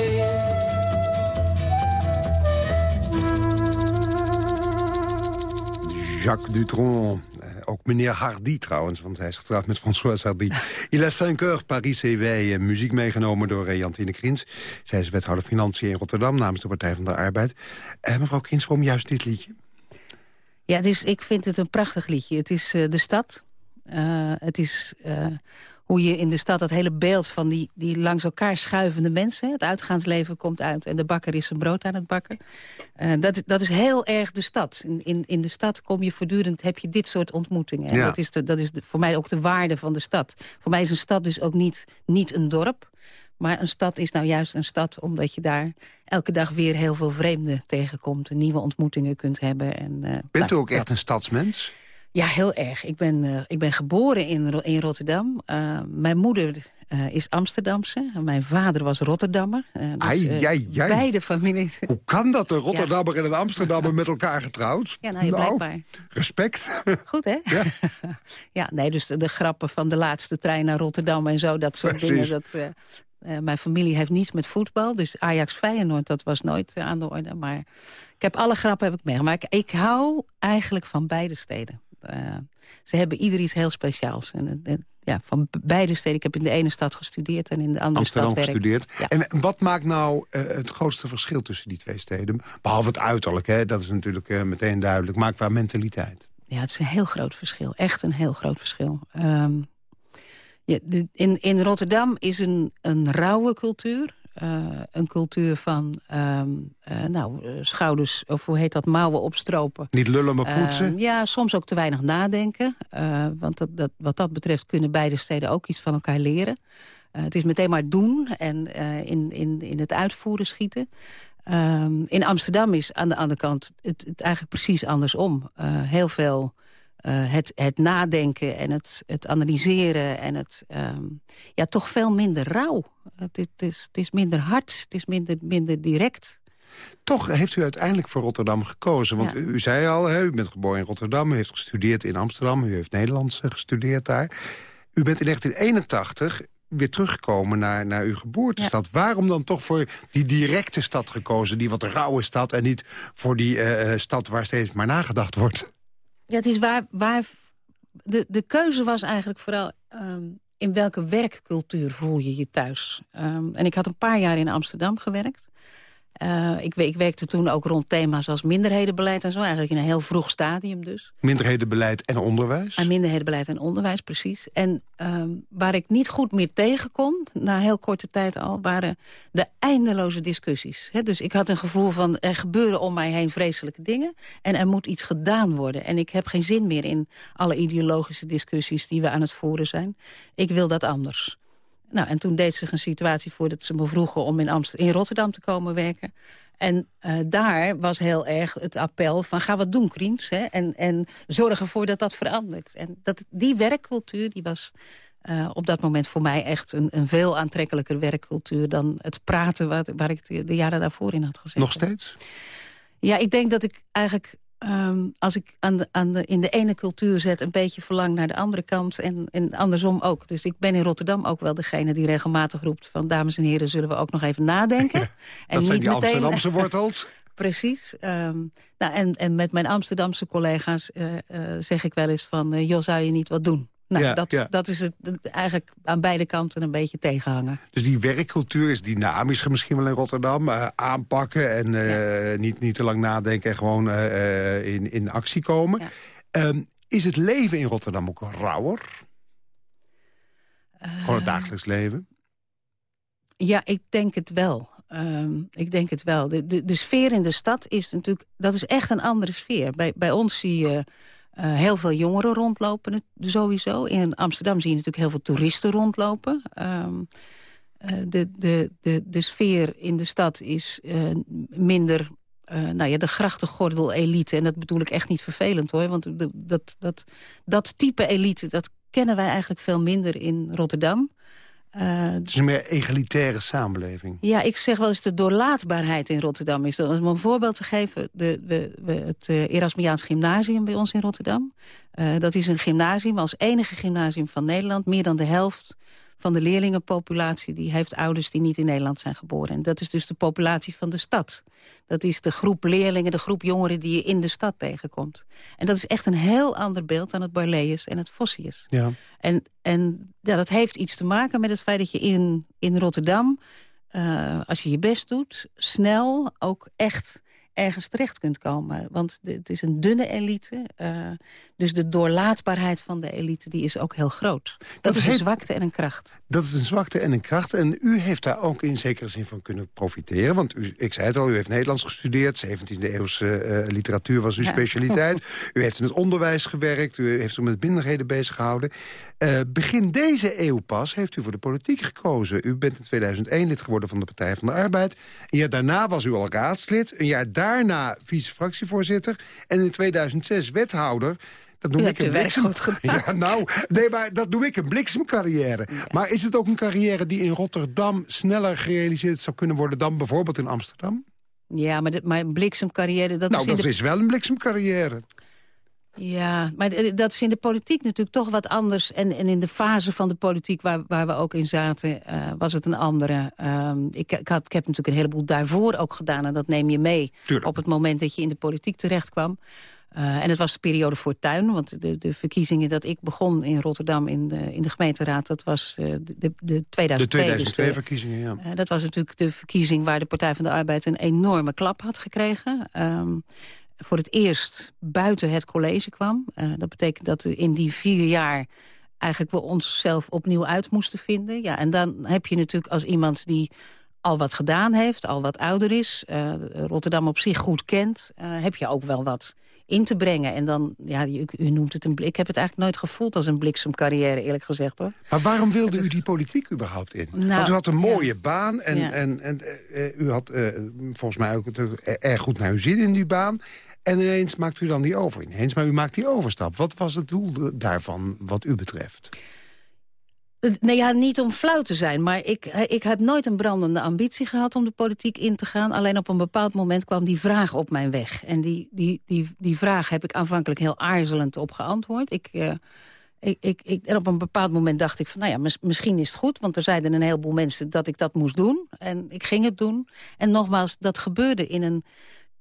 Jacques Dutronc. Eh, Ook meneer Hardy trouwens, want hij is getrouwd met François Hardy. Il est 5 heures, Paris EW. Muziek meegenomen door eh, Jantine Krins. Zij is wethouder Financiën in Rotterdam namens de Partij van de Arbeid. Eh, mevrouw Krins, waarom juist dit liedje? Ja, het is, ik vind het een prachtig liedje. Het is eh, de stad. Eh, het is eh, hoe je in de stad dat hele beeld van die, die langs elkaar schuivende mensen... het uitgaansleven komt uit en de bakker is zijn brood aan het bakken. Eh, dat, dat is heel erg de stad. In, in, in de stad kom je voortdurend, heb je dit soort ontmoetingen. En Ja. Dat is, de, dat is de, voor mij ook de waarde van de stad. Voor mij is een stad dus ook niet, niet een dorp... Maar een stad is nou juist een stad omdat je daar elke dag weer heel veel vreemden tegenkomt. En nieuwe ontmoetingen kunt hebben. En, eh, Bent nou, u ook echt een stadsmens? Ja, heel erg. Ik ben, eh, ik ben geboren in, in Rotterdam. Eh, mijn moeder eh, is Amsterdamse. En Mijn vader was Rotterdammer. Dus, Ai, ai, ai. Beide families. Hoe kan dat, een Rotterdammer en een Amsterdammer met elkaar getrouwd? Ja, nou, blijkbaar. respect. Goed, hè? Ja. ja, nee, dus de, de grappen van de laatste trein naar Rotterdam en zo, dat soort Precies. dingen. Dat, mijn familie heeft niets met voetbal. Dus Ajax Feyenoord, dat was nooit aan de orde. Maar ik heb alle grappen heb ik meegemaakt. Ik hou eigenlijk van beide steden. Eh, ze hebben ieder iets heel speciaals. En, ja, van be- beide steden. Ik heb in de ene stad gestudeerd en in de andere Amsterdam stad gestudeerd. Ja. En wat maakt nou eh, het grootste verschil tussen die twee steden? Behalve het uiterlijk, hè? dat is natuurlijk eh, meteen duidelijk. Maar qua mentaliteit. Ja, het is een heel groot verschil. Echt een heel groot verschil. Ehm, ja, de- in, in Rotterdam is een, een rauwe cultuur. Eh, een cultuur van ehm, eh, nou, eh, schouders, of hoe heet dat, mouwen opstropen. Niet lullen, maar poetsen. Ja, soms ook te weinig nadenken. Want dat, dat, wat dat betreft kunnen beide steden ook iets van elkaar leren. Het is meteen maar doen en in, in, in het uitvoeren schieten. Ehm, in Amsterdam is aan de andere kant het, het eigenlijk precies andersom. Heel veel eh, het, het nadenken en het, het analyseren en het ehm, ja, toch veel minder rauw. Het, het, is, het is minder hard, het is minder, minder direct. Toch heeft u uiteindelijk voor Rotterdam gekozen. Want Ja. u, u zei al, hè, u bent geboren in Rotterdam. U heeft gestudeerd in Amsterdam. U heeft Nederlands eh, gestudeerd daar. U bent in 1981 weer teruggekomen naar, naar uw geboortestad. Waarom dan toch voor die directe stad gekozen? Die wat rauwe stad en niet voor die eh, stad waar steeds maar nagedacht wordt? Ja, het is waar, waar de, de keuze was eigenlijk vooral ehm, in welke werkcultuur voel je je thuis. Ehm, en ik had een paar jaar in Amsterdam gewerkt. Eh, ik, we- ik werkte toen ook rond thema's als minderhedenbeleid en zo. Eigenlijk in een heel vroeg stadium dus. Minderhedenbeleid en onderwijs? En minderhedenbeleid en onderwijs, precies. En ehm, waar ik niet goed meer tegen kon, na heel korte tijd al... waren de eindeloze discussies. Dus ik had een gevoel van, er gebeuren om mij heen vreselijke dingen... en er moet iets gedaan worden. En ik heb geen zin meer in alle ideologische discussies... die we aan het voeren zijn. Ik wil dat anders. Nou, en toen deed zich een situatie voor dat ze me vroegen om in, Amsterdam, in Rotterdam te komen werken. En uh, daar was heel erg het appel van ga wat doen, Kriens. Hè? En, en zorg ervoor dat dat verandert. En dat, die werkcultuur die was uh, op dat moment voor mij echt een, een veel aantrekkelijker werkcultuur... dan het praten waar, waar ik de, de, jaren daarvoor in had gezet. Nog steeds? Ja, ik denk dat ik eigenlijk Um, als ik aan de, aan de, in de ene cultuur zet... een beetje verlang naar de andere kant en, en andersom ook. Dus ik ben in Rotterdam ook wel degene die regelmatig roept... van dames en heren, zullen we ook nog even nadenken. en dat niet zijn die meteen... Amsterdamse wortels. Precies. Um, nou, en, en met mijn Amsterdamse collega's uh, uh, zeg ik wel eens van... Uh, joh, zou je niet wat doen? Nou, ja, dat, dat is het eigenlijk aan beide kanten een beetje tegenhangen. Dus die werkcultuur is dynamisch misschien wel in Rotterdam. Uh, aanpakken en uh, ja. niet, niet te lang nadenken en gewoon uh, in, in actie komen. Um, is het leven in Rotterdam ook rauwer? Gewoon het dagelijks leven? Ja, ik denk het wel. Um, ik denk het wel. De, de, de sfeer in de stad is natuurlijk... dat is echt een andere sfeer. Bij, bij ons zie je uh, heel veel jongeren rondlopen sowieso. In Amsterdam zie je natuurlijk heel veel toeristen rondlopen. Um, uh, de, de, de, de sfeer in de stad is uh, minder... nou ja, de grachtengordel-elite. En dat bedoel ik echt niet vervelend hoor. Want dat, dat, dat type elite, dat kennen wij eigenlijk veel minder in Rotterdam. Uh, het is een meer egalitaire samenleving. Ja, ik zeg wel eens de doorlaatbaarheid in Rotterdam. Is om een voorbeeld te geven, de, het uh, Erasmiaans Gymnasium bij ons in Rotterdam. Uh, dat is een gymnasium als enige gymnasium van Nederland. Meer dan de helft van de leerlingenpopulatie... die heeft ouders die niet in Nederland zijn geboren. En dat is dus de populatie van de stad. Dat is de groep leerlingen, de groep jongeren die je in de stad tegenkomt. En dat is echt een heel ander beeld dan het Barleus en het Vossius. Ja. En, en ja, dat heeft iets te maken met het feit dat je in, in Rotterdam... Uh, als je je best doet, snel ook echt ergens terecht kunt komen. Want het is een dunne elite. Uh, dus de doorlaatbaarheid van de elite die is ook heel groot. Dat, dat is een zwakte en een kracht. Dat is een zwakte en een kracht. En u heeft daar ook in zekere zin van kunnen profiteren. Want u, ik zei het al, u heeft Nederlands gestudeerd. 17e eeuwse uh, literatuur was uw ja. specialiteit. u heeft in het onderwijs gewerkt. U heeft zich met minderheden bezig gehouden. Uh, begin deze eeuw pas heeft u voor de politiek gekozen. U bent in 2001 lid geworden van de Partij van de Arbeid. Een jaar daarna was u al raadslid. Een jaar daarna vice-fractievoorzitter. En in 2006 wethouder. Dat noem ik een bliksem... Ja, nou, nee, maar dat noem ik een bliksemcarrière. Ja. Maar is het ook een carrière die in Rotterdam sneller gerealiseerd zou kunnen worden dan bijvoorbeeld in Amsterdam? Ja, maar, de, maar een bliksemcarrière... Dat nou, is dat de... is wel een bliksemcarrière. Ja, maar dat is in de politiek natuurlijk toch wat anders. En, en in de fase van de politiek waar, waar we ook in zaten, uh, was het een andere. Uh, ik, ik, had, ik heb natuurlijk een heleboel daarvoor ook gedaan. En dat neem je mee Tuurlijk. op het moment dat je in de politiek terecht kwam. Uh, en het was de periode voor tuin, want de, de verkiezingen dat ik begon in Rotterdam in de, in de gemeenteraad, dat was uh, de, de 2002. De 2002-verkiezingen, ja. Uh, dat was natuurlijk de verkiezing waar de Partij van de Arbeid een enorme klap had gekregen. Um, voor het eerst buiten het college kwam. Uh, dat betekent dat we in die vier jaar eigenlijk we onszelf opnieuw uit moesten vinden. Ja, en dan heb je natuurlijk als iemand die al wat gedaan heeft, al wat ouder is... Uh, Rotterdam op zich goed kent, uh, heb je ook wel wat in te brengen. En dan, ja, u, u noemt het een blik. Ik heb het eigenlijk nooit gevoeld als een bliksemcarrière, eerlijk gezegd, hoor. Maar waarom wilde u die politiek überhaupt in? Nou, Want u had een mooie ja. baan en, Ja. en, en uh, u had volgens mij ook uh, erg goed naar uw zin in die baan. En ineens maakt u dan die over. Ineens, maar u maakt die overstap. Wat was het doel daarvan wat u betreft? Nee, ja, niet om flauw te zijn, maar ik, ik heb nooit een brandende ambitie gehad om de politiek in te gaan. Alleen op een bepaald moment kwam die vraag op mijn weg. En die, die, die, die vraag heb ik aanvankelijk heel aarzelend op geantwoord. Ik, uh, ik, ik, en op een bepaald moment dacht ik van, nou ja, mis, misschien is het goed. Want er zeiden een heleboel mensen dat ik dat moest doen. En ik ging het doen. En nogmaals, dat gebeurde in een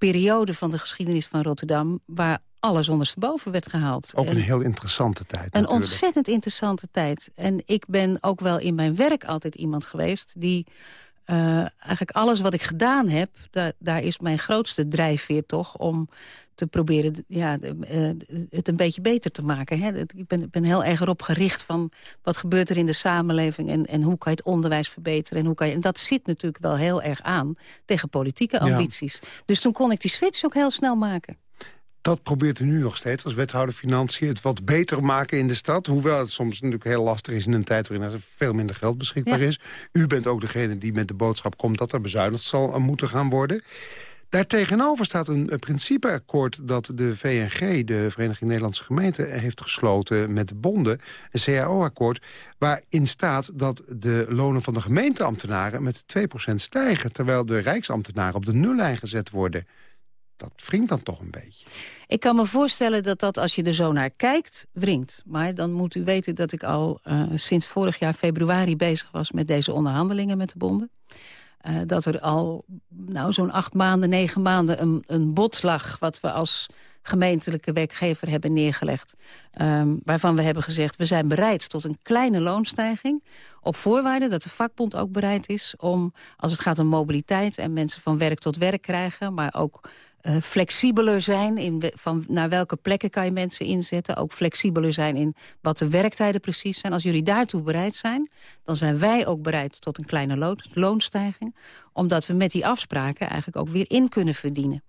periode van de geschiedenis van Rotterdam... waar alles ondersteboven werd gehaald. Ook een en heel interessante tijd Een natuurlijk. ontzettend interessante tijd. En ik ben ook wel in mijn werk altijd iemand geweest... die uh, eigenlijk alles wat ik gedaan heb... Da daar is mijn grootste drijfveer toch om te proberen ja, uh, het een beetje beter te maken. Hè. Ik ben, ben heel erg erop gericht van wat gebeurt er in de samenleving... en, en hoe kan je het onderwijs verbeteren. En, hoe kan je, en dat zit natuurlijk wel heel erg aan tegen politieke ambities. Ja. Dus toen kon ik die switch ook heel snel maken. Dat probeert u nu nog steeds als wethouder Financiën... het wat beter maken in de stad. Hoewel het soms natuurlijk heel lastig is in een tijd... waarin er veel minder geld beschikbaar is. U bent ook degene die met de boodschap komt... dat er bezuinigd zal moeten gaan worden. Daartegenover staat een principeakkoord dat de VNG... de Vereniging Nederlandse Gemeenten, heeft gesloten met de bonden. Een CAO-akkoord waarin staat dat de lonen van de gemeenteambtenaren... met 2% stijgen, terwijl de rijksambtenaren op de nullijn gezet worden. Dat wringt dan toch een beetje. Ik kan me voorstellen dat dat, als je er zo naar kijkt, wringt. Maar dan moet u weten dat ik al uh, sinds vorig jaar februari bezig was... met deze onderhandelingen met de bonden. Uh, dat er al nou, zo'n acht maanden, negen maanden een, een lag... wat we als gemeentelijke werkgever hebben neergelegd. Um, waarvan we hebben gezegd, we zijn bereid tot een kleine loonstijging... op voorwaarde dat de vakbond ook bereid is om, als het gaat om mobiliteit... en mensen van werk tot werk krijgen, maar ook uh, flexibeler zijn in van naar welke plekken kan je mensen inzetten. Ook flexibeler zijn in wat de werktijden precies zijn. Als jullie daartoe bereid zijn, dan zijn wij ook bereid tot een kleine lo loonstijging. Omdat we met die afspraken eigenlijk ook weer in kunnen verdienen.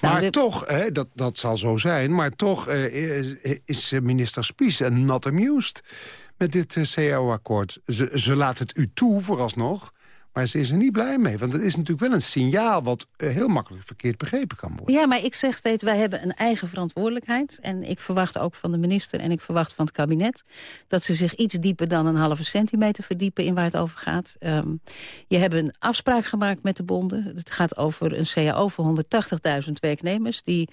Nou, maar toch, hè, dat, dat zal zo zijn, maar toch uh, is minister Spies not amused met dit CAO-akkoord. Ze, ze laat het u toe vooralsnog, maar ze is er niet blij mee. Want het is natuurlijk wel een signaal wat eh, heel makkelijk verkeerd begrepen kan worden. Ja, maar ik zeg steeds, wij hebben een eigen verantwoordelijkheid. En ik verwacht ook van de minister en ik verwacht van het kabinet... dat ze zich iets dieper dan een halve centimeter verdiepen in waar het over gaat. Um, je hebt een afspraak gemaakt met de bonden. Het gaat over een CAO voor 180.000 werknemers... die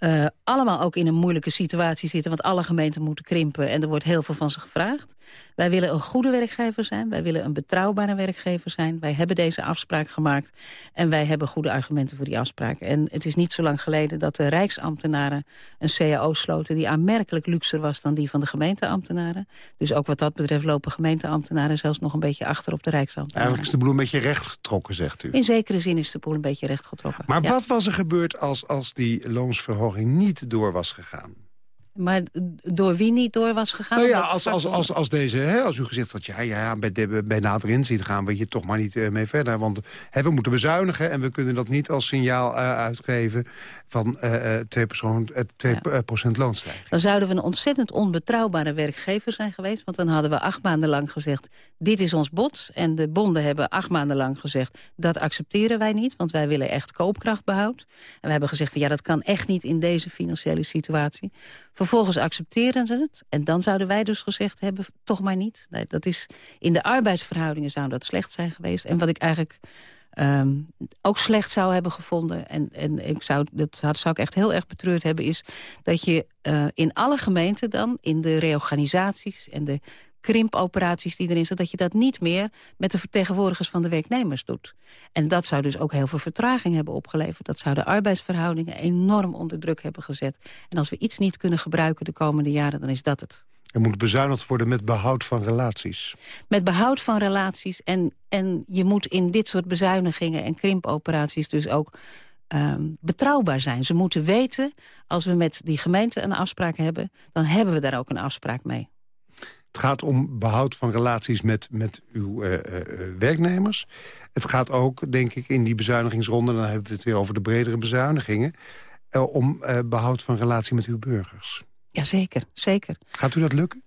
uh, allemaal ook in een moeilijke situatie zitten... want alle gemeenten moeten krimpen en er wordt heel veel van ze gevraagd. Wij willen een goede werkgever zijn. Wij willen een betrouwbare werkgever zijn. Wij hebben deze afspraak gemaakt. En wij hebben goede argumenten voor die afspraak. En het is niet zo lang geleden dat de Rijksambtenaren een CAO sloten... die aanmerkelijk luxer was dan die van de gemeenteambtenaren. Dus ook wat dat betreft lopen gemeenteambtenaren... zelfs nog een beetje achter op de Rijksambtenaren. Eigenlijk is de boel een beetje recht getrokken, zegt u. In zekere zin is de boel een beetje recht getrokken. Maar wat was er gebeurd als, als die loonsverhoging niet door was gegaan? Maar door wie niet door was gegaan? Nou ja, als, als, als, als, deze, hè, als u gezegd had... ja, ja bij, bij nader inzien gaan we hier toch maar niet uh, mee verder. Want hè, we moeten bezuinigen en we kunnen dat niet als signaal uh, uitgeven... van uh, 2%, 2 ja. loonstijging. Dan zouden we een ontzettend onbetrouwbare werkgever zijn geweest. Want dan hadden we acht maanden lang gezegd... dit is ons bod. En de bonden hebben acht maanden lang gezegd... dat accepteren wij niet, want wij willen echt koopkrachtbehoud. En we hebben gezegd van ja, dat kan echt niet in deze financiële situatie... Vervolgens accepteren ze het. En dan zouden wij dus gezegd hebben, toch maar niet. Dat is, in de arbeidsverhoudingen zou dat slecht zijn geweest. En wat ik eigenlijk um, ook slecht zou hebben gevonden... en, en ik zou, dat zou ik echt heel erg betreurd hebben... is dat je uh, in alle gemeenten dan, in de reorganisaties... en de krimpoperaties die erin zitten... dat je dat niet meer met de vertegenwoordigers van de werknemers doet. En dat zou dus ook heel veel vertraging hebben opgeleverd. Dat zou de arbeidsverhoudingen enorm onder druk hebben gezet. En als we iets niet kunnen gebruiken de komende jaren, dan is dat het. Er moet bezuinigd worden met behoud van relaties. Met behoud van relaties. En, en je moet in dit soort bezuinigingen en krimpoperaties dus ook... Um, betrouwbaar zijn. Ze moeten weten, als we met die gemeente een afspraak hebben... dan hebben we daar ook een afspraak mee. Het gaat om behoud van relaties met, met uw uh, uh, werknemers. Het gaat ook, denk ik, in die bezuinigingsronde... dan hebben we het weer over de bredere bezuinigingen... Uh, om behoud van relatie met uw burgers. Jazeker, zeker. Gaat u dat lukken?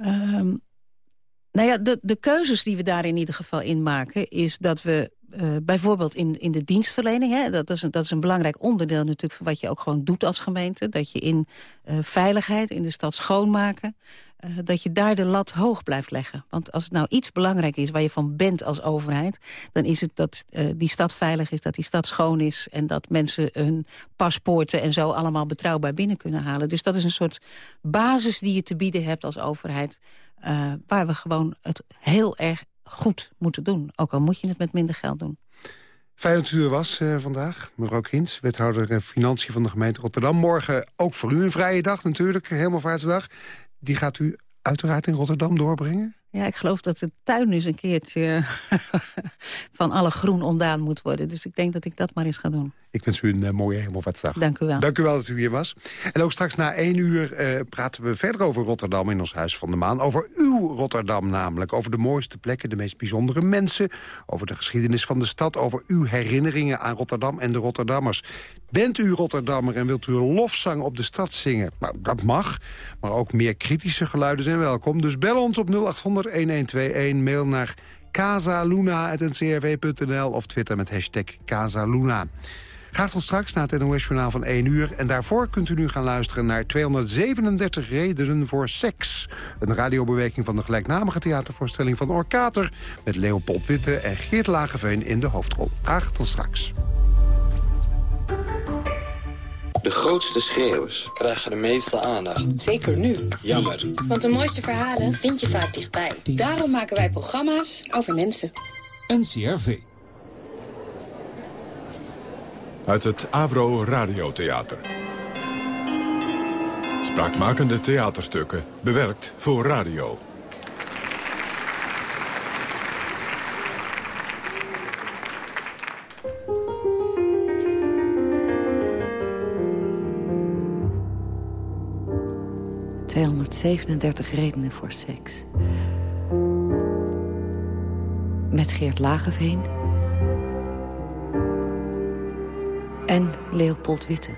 Um, nou ja, de, de keuzes die we daar in ieder geval in maken... is dat we uh, bijvoorbeeld in, in de dienstverlening... Hè, dat, is een, dat is een belangrijk onderdeel natuurlijk... van wat je ook gewoon doet als gemeente. Dat je in uh, veiligheid, in de stad schoonmaken... Uh, dat je daar de lat hoog blijft leggen. Want als het nou iets belangrijk is waar je van bent als overheid... dan is het dat die stad veilig is, dat die stad schoon is... en dat mensen hun paspoorten en zo allemaal betrouwbaar binnen kunnen halen. Dus dat is een soort basis die je te bieden hebt als overheid... waar we gewoon het heel erg goed moeten doen. Ook al moet je het met minder geld doen. Fijn dat u er was uh, vandaag, mevrouw Kins, wethouder uh, Financiën van de gemeente Rotterdam. Morgen ook voor u een vrije dag natuurlijk, helemaal vaartsdag. Die gaat u uiteraard in Rotterdam doorbrengen? Ja, ik geloof dat de tuin eens een keertje van alle groen ontdaan moet worden. Dus ik denk dat ik dat maar eens ga doen. Ik wens u een uh, mooie hemelvaartsdag. Dank u wel. Dank u wel dat u hier was. En ook straks na één uur uh, praten we verder over Rotterdam in ons Huis van de Maan. Over uw Rotterdam namelijk. Over de mooiste plekken, de meest bijzondere mensen. Over de geschiedenis van de stad. Over uw herinneringen aan Rotterdam en de Rotterdammers. Bent u Rotterdammer en wilt u een lofzang op de stad zingen? Nou, dat mag, maar ook meer kritische geluiden zijn welkom. Dus bel ons op 0800-1121, mail naar casaluna.ncrv.nl of twitter met hashtag Casaluna. Gaat van straks naar het NOS-journaal van 1 uur. En daarvoor kunt u nu gaan luisteren naar 237 redenen voor seks. Een radiobewerking van de gelijknamige theatervoorstelling van Orkater... met Leopold Witte en Geert Lageveen in de hoofdrol. Graag tot straks. De grootste schreeuwers krijgen de meeste aandacht. Zeker nu. Jammer. Want de mooiste verhalen vind je vaak dichtbij. Daarom maken wij programma's over mensen. NCRV. Uit het Avro Radiotheater. Spraakmakende theaterstukken, bewerkt voor radio. ...237 redenen voor seks. Met Geert Lageveen en Leopold Witte.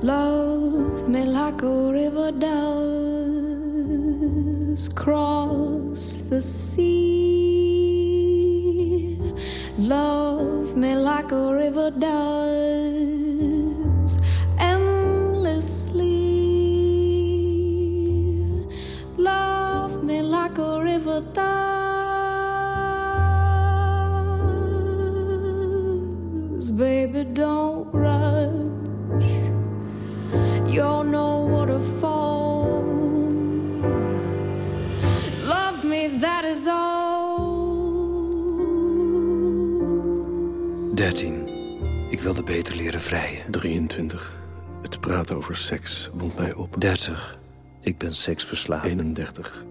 Love me like a river does cross the sea. Love me like a river does vrijen. 23. Het praten over seks wond mij op. 30. Ik ben seksverslaafd. 31.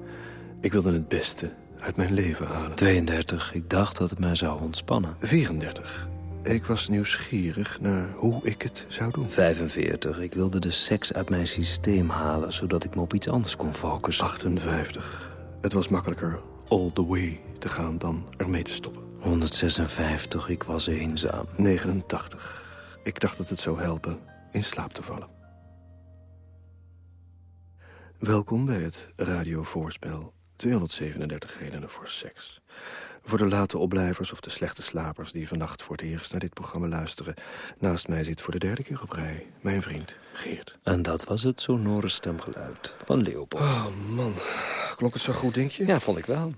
Ik wilde het beste uit mijn leven halen. 32. Ik dacht dat het mij zou ontspannen. 34. Ik was nieuwsgierig naar hoe ik het zou doen. 45. Ik wilde de seks uit mijn systeem halen... zodat ik me op iets anders kon focussen. 58. Het was makkelijker all the way te gaan dan ermee te stoppen. 156. Ik was eenzaam. 89. Ik dacht dat het zou helpen in slaap te vallen. Welkom bij het radiovoorspel 237 redenen voor seks. Voor de late opblijvers of de slechte slapers die vannacht voor het eerst naar dit programma luisteren. Naast mij zit voor de derde keer op rij mijn vriend Geert. En dat was het sonore stemgeluid van Leopold. Oh man, klonk het zo goed, denk je? Ja, vond ik wel.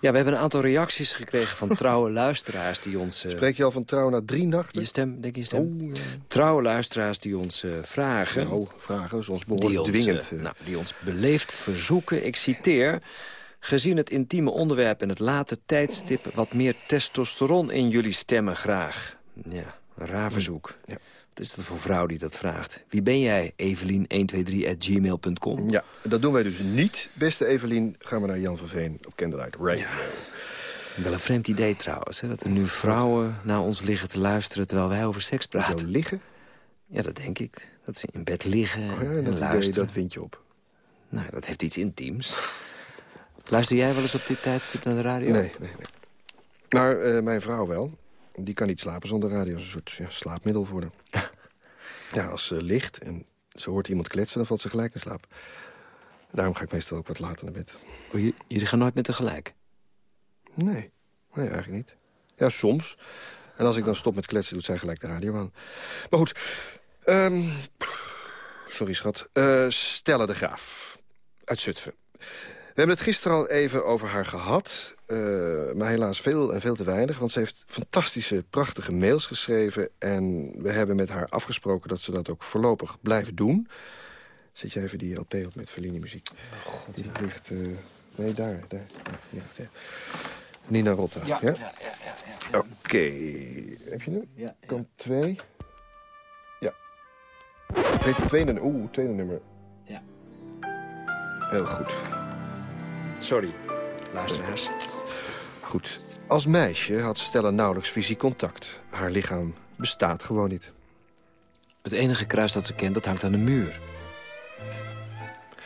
Ja, we hebben een aantal reacties gekregen van trouwe luisteraars die ons... Uh... Spreek je al van trouw na drie nachten? Je stem, denk je stem? Oh, ja. Trouwe luisteraars die ons uh, vragen... Nou, vragen, zoals behoorlijk dwingend. Uh, nou, die ons beleefd verzoeken, ik citeer... Gezien het intieme onderwerp en het late tijdstip... wat meer testosteron in jullie stemmen graag. Ja, raar verzoek. Ja. Wat is dat voor vrouw die dat vraagt? Wie ben jij, Evelien123.gmail.com? Ja, dat doen wij dus niet. Beste Evelien, gaan we naar Jan van Veen op Candlelight Radio. Ja. Wel een vreemd idee trouwens, hè? dat er nu vrouwen naar ons liggen te luisteren... terwijl wij over seks praten. Zou liggen? Ja, dat denk ik. Dat ze in bed liggen oh ja, en dat luisteren. Idee, dat vind je op. Nou, dat heeft iets intiems. Luister jij wel eens op dit tijdstip naar de radio? Nee, nee, nee. Maar uh, mijn vrouw wel. Die kan niet slapen zonder radio. Is een soort ja, slaapmiddel voor haar. ja, als ze ligt en ze hoort iemand kletsen... dan valt ze gelijk in slaap. Daarom ga ik meestal ook wat later naar bed. Oh, jullie gaan nooit met tegelijk? Nee. Nee, eigenlijk niet. Ja, soms. En als ik dan stop met kletsen, doet zij gelijk de radio aan. Maar goed. Um, sorry, schat. Uh, Stella de Graaf. Uit Zutphen. We hebben het gisteren al even over haar gehad. Uh, maar helaas veel en veel te weinig. Want ze heeft fantastische, prachtige mails geschreven. En we hebben met haar afgesproken dat ze dat ook voorlopig blijft doen. Zet je even die LP op met Fellini-muziek. Oh, God, die ligt... Uh, nee, daar. daar. Ja, ja. Nina Rotta. Ja, ja, ja. ja, ja Oké. Okay. Heb je nu? Ja. Kant 2. Ja. Nee, tweede, oeh, tweede nummer. Ja. Heel goed. Sorry, luisteraars. Goed. Als meisje had Stella nauwelijks fysiek contact. Haar lichaam bestaat gewoon niet. Het enige kruis dat ze kent, dat hangt aan de muur.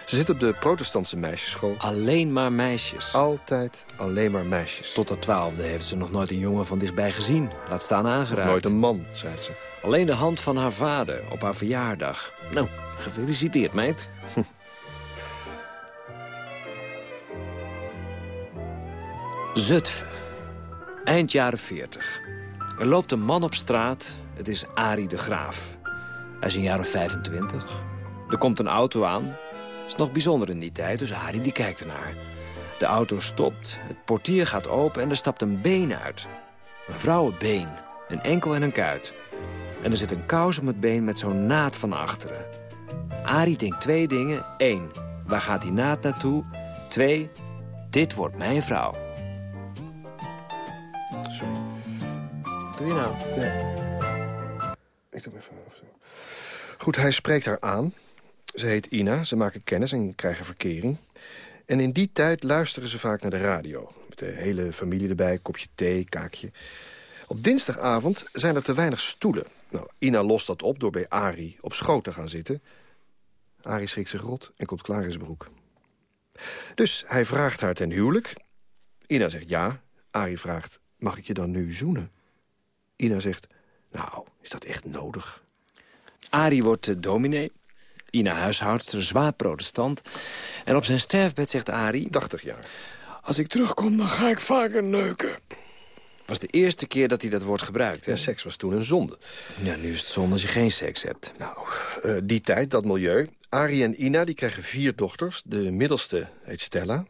Ze zit op de protestantse meisjesschool. Alleen maar meisjes. Altijd alleen maar meisjes. Tot de twaalfde heeft ze nog nooit een jongen van dichtbij gezien. Laat staan aangeraakt. Nooit een man, zei ze. Alleen de hand van haar vader op haar verjaardag. Nou, gefeliciteerd, meid. Zutphen. Eind jaren 40. Er loopt een man op straat. Het is Arie de Graaf. Hij is jaar of 25. Er komt een auto aan. is nog bijzonder in die tijd, dus Arie die kijkt ernaar. De auto stopt, het portier gaat open en er stapt een been uit. Een vrouwenbeen, een enkel en een kuit. En er zit een kous om het been met zo'n naad van achteren. Arie denkt twee dingen. Eén, waar gaat die naad naartoe? Twee, dit wordt mijn vrouw. Sorry. Doe je nou? Ik doe even af. Goed, hij spreekt haar aan. Ze heet Ina, ze maken kennis en krijgen verkering. En in die tijd luisteren ze vaak naar de radio. Met de hele familie erbij, kopje thee, kaakje. Op dinsdagavond zijn er te weinig stoelen. Nou, Ina lost dat op door bij Ari op schoot te gaan zitten. Ari schrikt zich rot en komt klaar in zijn broek. Dus hij vraagt haar ten huwelijk. Ina zegt ja. Ari vraagt, mag ik je dan nu zoenen? Ina zegt, nou, is dat echt nodig? Arie wordt dominee. Ina huishoudster, zwaar protestant. En op zijn sterfbed zegt Arie... 80 jaar. Als ik terugkom, dan ga ik vaker neuken. was de eerste keer dat hij dat woord gebruikte. Ja, seks was toen een zonde. Ja, nu is het zonde als je geen seks hebt. Nou, uh, die tijd, dat milieu. Arie en Ina die krijgen vier dochters. De middelste heet Stella.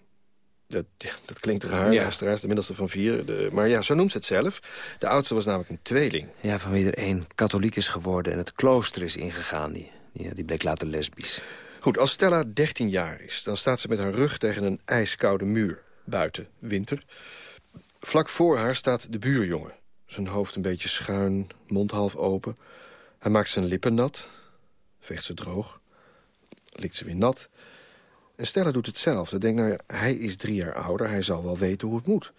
Dat, ja, dat klinkt raar, ja. luisteraars, de middelste van vier. De, maar ja, zo noemt ze het zelf. De oudste was namelijk een tweeling. Ja, van wie er één katholiek is geworden en het klooster is ingegaan. Die, die, die bleek later lesbisch. Goed, als Stella 13 jaar is, dan staat ze met haar rug tegen een ijskoude muur. Buiten, winter. Vlak voor haar staat de buurjongen. Zijn hoofd een beetje schuin, mond half open. Hij maakt zijn lippen nat, veegt ze droog, likt ze weer nat... En Stella doet hetzelfde. Denkt, nou hij is drie jaar ouder, hij zal wel weten hoe het moet.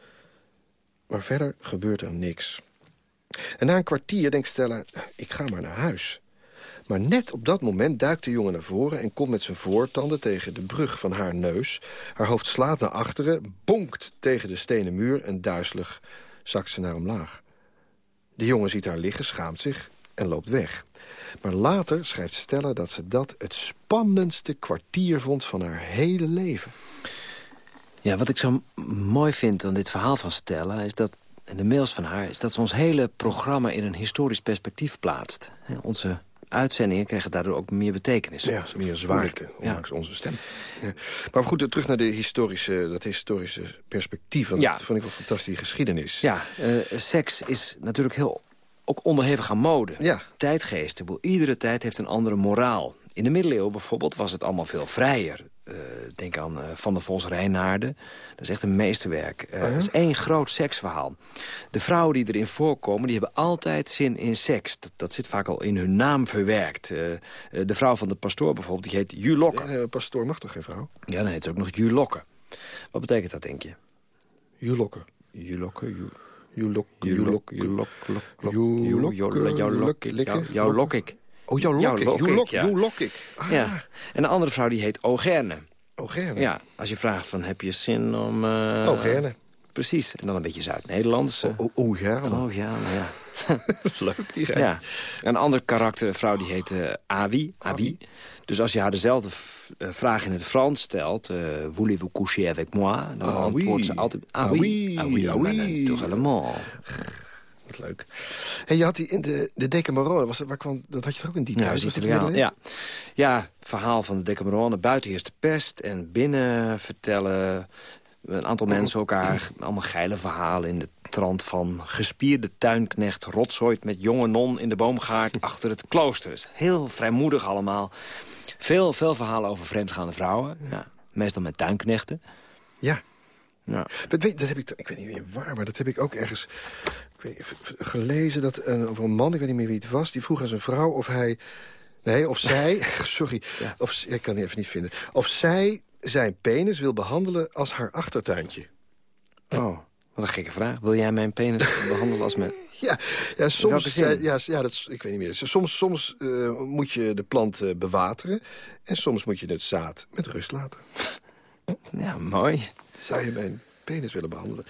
Maar verder gebeurt er niks. En na een kwartier denkt Stella, ik ga maar naar huis. Maar net op dat moment duikt de jongen naar voren... en komt met zijn voortanden tegen de brug van haar neus. Haar hoofd slaat naar achteren, bonkt tegen de stenen muur... en duizelig zakt ze naar omlaag. De jongen ziet haar liggen, schaamt zich en loopt weg. Maar later schrijft Stella dat ze dat het spannendste kwartier vond van haar hele leven. Ja, wat ik zo mooi vind aan dit verhaal van Stella... is dat, en de mails van haar, is dat ze ons hele programma in een historisch perspectief plaatst. Onze uitzendingen krijgen daardoor ook meer betekenis. Ja, meer zwaarte, ondanks ja. onze stem. Ja. Maar goed, terug naar de historische, dat historische perspectief. Want ja. dat vond ik wel fantastische geschiedenis. Ja, uh, seks is natuurlijk heel ook onderhevig aan mode. Ja. Tijdgeest. Iedere tijd heeft een andere moraal. In de middeleeuwen bijvoorbeeld was het allemaal veel vrijer. Uh, denk aan uh, Van der Vos Rijnaarden. Dat is echt een meesterwerk. Uh, uh -huh. Dat is één groot seksverhaal. De vrouwen die erin voorkomen, die hebben altijd zin in seks. Dat, dat zit vaak al in hun naam verwerkt. de vrouw van de pastoor bijvoorbeeld, die heet Julokke. Ja, pastoor mag toch geen vrouw? Ja, dan heet ze ook nog Julokke. Wat betekent dat, denk je? Julokke. Julokke, Julokke. You lok, you lok, you lok, lok, lok, you lok, jouw lok, jouw lok ik. Oh, jouw lok ik, you lok, ik. Ah. Ja, en een andere vrouw die heet Ogerne. Ogerne? Ja, als je vraagt van heb je zin om... Uh, Ogerne. Precies, en dan een beetje Zuid-Nederlands. Ogerne. Ogerne, ja. Leuk, die rij. Ja, een ander karakter, vrouw die heet uh, Avi, Avi. Dus als je haar dezelfde vraag in het Frans stelt... Uh, Voulez-vous coucher avec moi? Dan ah, antwoordt ze altijd... Ah, oui, ah, oui, ah, oui. Toch helemaal. Wat leuk. Hey, je had die in de, de Decamerone, was, waar kwam, dat had je toch ook in die tijd? Ja, Italiaan, ja. ja, verhaal van de Decamerone. Buiten heerst de pest en binnen vertellen een aantal mensen elkaar... allemaal geile verhalen in de trant van gespierde tuinknecht... rotzooit met jonge non in de boomgaard achter het klooster. Dus heel vrijmoedig allemaal. Veel, veel verhalen over vreemdgaande vrouwen. Ja, meestal met tuinknechten. Ja. Ja. Dat, weet, dat heb ik, ik weet niet meer waar, maar dat heb ik ook ergens ik weet gelezen. Dat, uh, over een man, ik weet niet meer wie het was... die vroeg aan zijn vrouw of hij... Nee, of zij... sorry, ja. of, ik kan het even niet vinden. Of zij zijn penis wil behandelen als haar achtertuintje. Oh, wat een gekke vraag. Wil jij mijn penis behandelen als mijn... Ja, ja soms... Ja, ja, ja, dat ik weet niet meer. Soms, soms eh, moet je de plant eh, bewateren... en soms moet je het zaad met rust laten. Ja, mooi. Zou je mijn penis willen behandelen?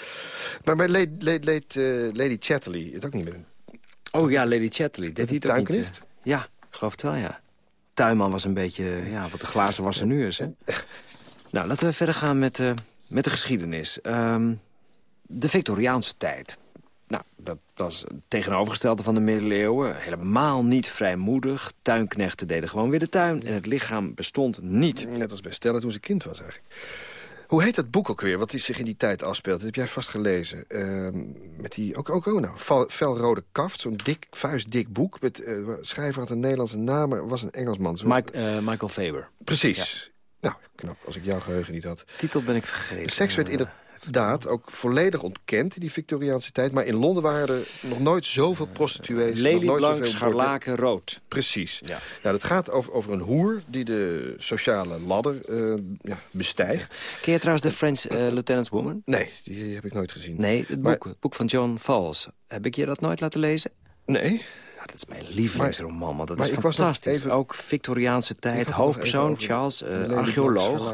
Maar bij Lady, Lady, Lady, Lady Chatterley, het ook niet met een... Oh ja, Lady Chatterley. Deed hij het ook niet? eh? Ja, ik geloof het wel, ja. Tuinman was een beetje, ja, wat de glazen was er nu is. Hè? Nou, laten we verder gaan met, eh, met de geschiedenis. Ehm, de Victoriaanse tijd. Nou, dat was het tegenovergestelde van de middeleeuwen. Helemaal niet vrijmoedig. Tuinknechten deden gewoon weer de tuin. En het lichaam bestond niet. Net als bij Stella toen ze kind was eigenlijk. Hoe heet dat boek ook weer, wat zich in die tijd afspeelt? Dat heb jij vast gelezen. Ehm, met die, ook, ook oh, nou, felrode kaft, zo'n dik, vuistdik boek. Met, eh, schrijver had een Nederlandse naam, maar was een Engelsman. Zo, Mike, eh, Michael Faber. Precies. Nou, knap, als ik jouw geheugen niet had. Titel ben ik vergeten. De seks werd inderdaad ook volledig ontkend in die Victoriaanse tijd. Maar in Londen waren er nog nooit zoveel prostituees. nog Lely nooit blank, zoveel scharlaken, rood. Precies. Ja. Nou, dat gaat over, over een hoer die de sociale ladder eh, ja, bestijgt. Ken je trouwens de French eh, Lieutenant's Woman? Nee, die heb ik nooit gezien. Nee, het Maar- boek, het boek van John Fowles. Heb ik je dat nooit laten lezen? Nee? Dat is mijn lievelingsroman, want dat maar is fantastisch. even- Ook Victoriaanse tijd, hoofdpersoon Charles, eh, archeoloog...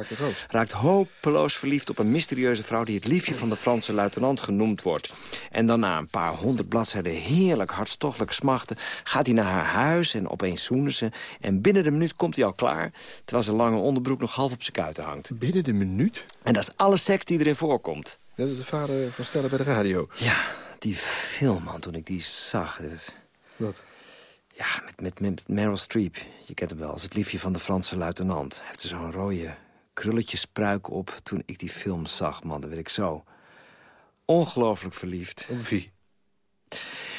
Raakt hopeloos verliefd op een mysterieuze vrouw... die het liefje van de Franse luitenant genoemd wordt. En dan na een paar honderd bladzijden heerlijk hartstochtelijk smachten... gaat hij naar haar huis en opeens zoenen ze. En binnen de minuut komt hij al klaar... terwijl zijn lange onderbroek nog half op zijn kuiten hangt. Binnen de minuut? En dat is alle seks die erin voorkomt. Dat is de vader van Stella bij de radio. Ja, die film, man, toen ik die zag... Wat? Ja, met, met, met Meryl Streep. Je kent hem wel, als het liefje van de Franse luitenant. Hij heeft er zo'n rode krulletjespruik op. Toen ik die film zag, man, dan werd ik zo ongelooflijk verliefd. Op wie?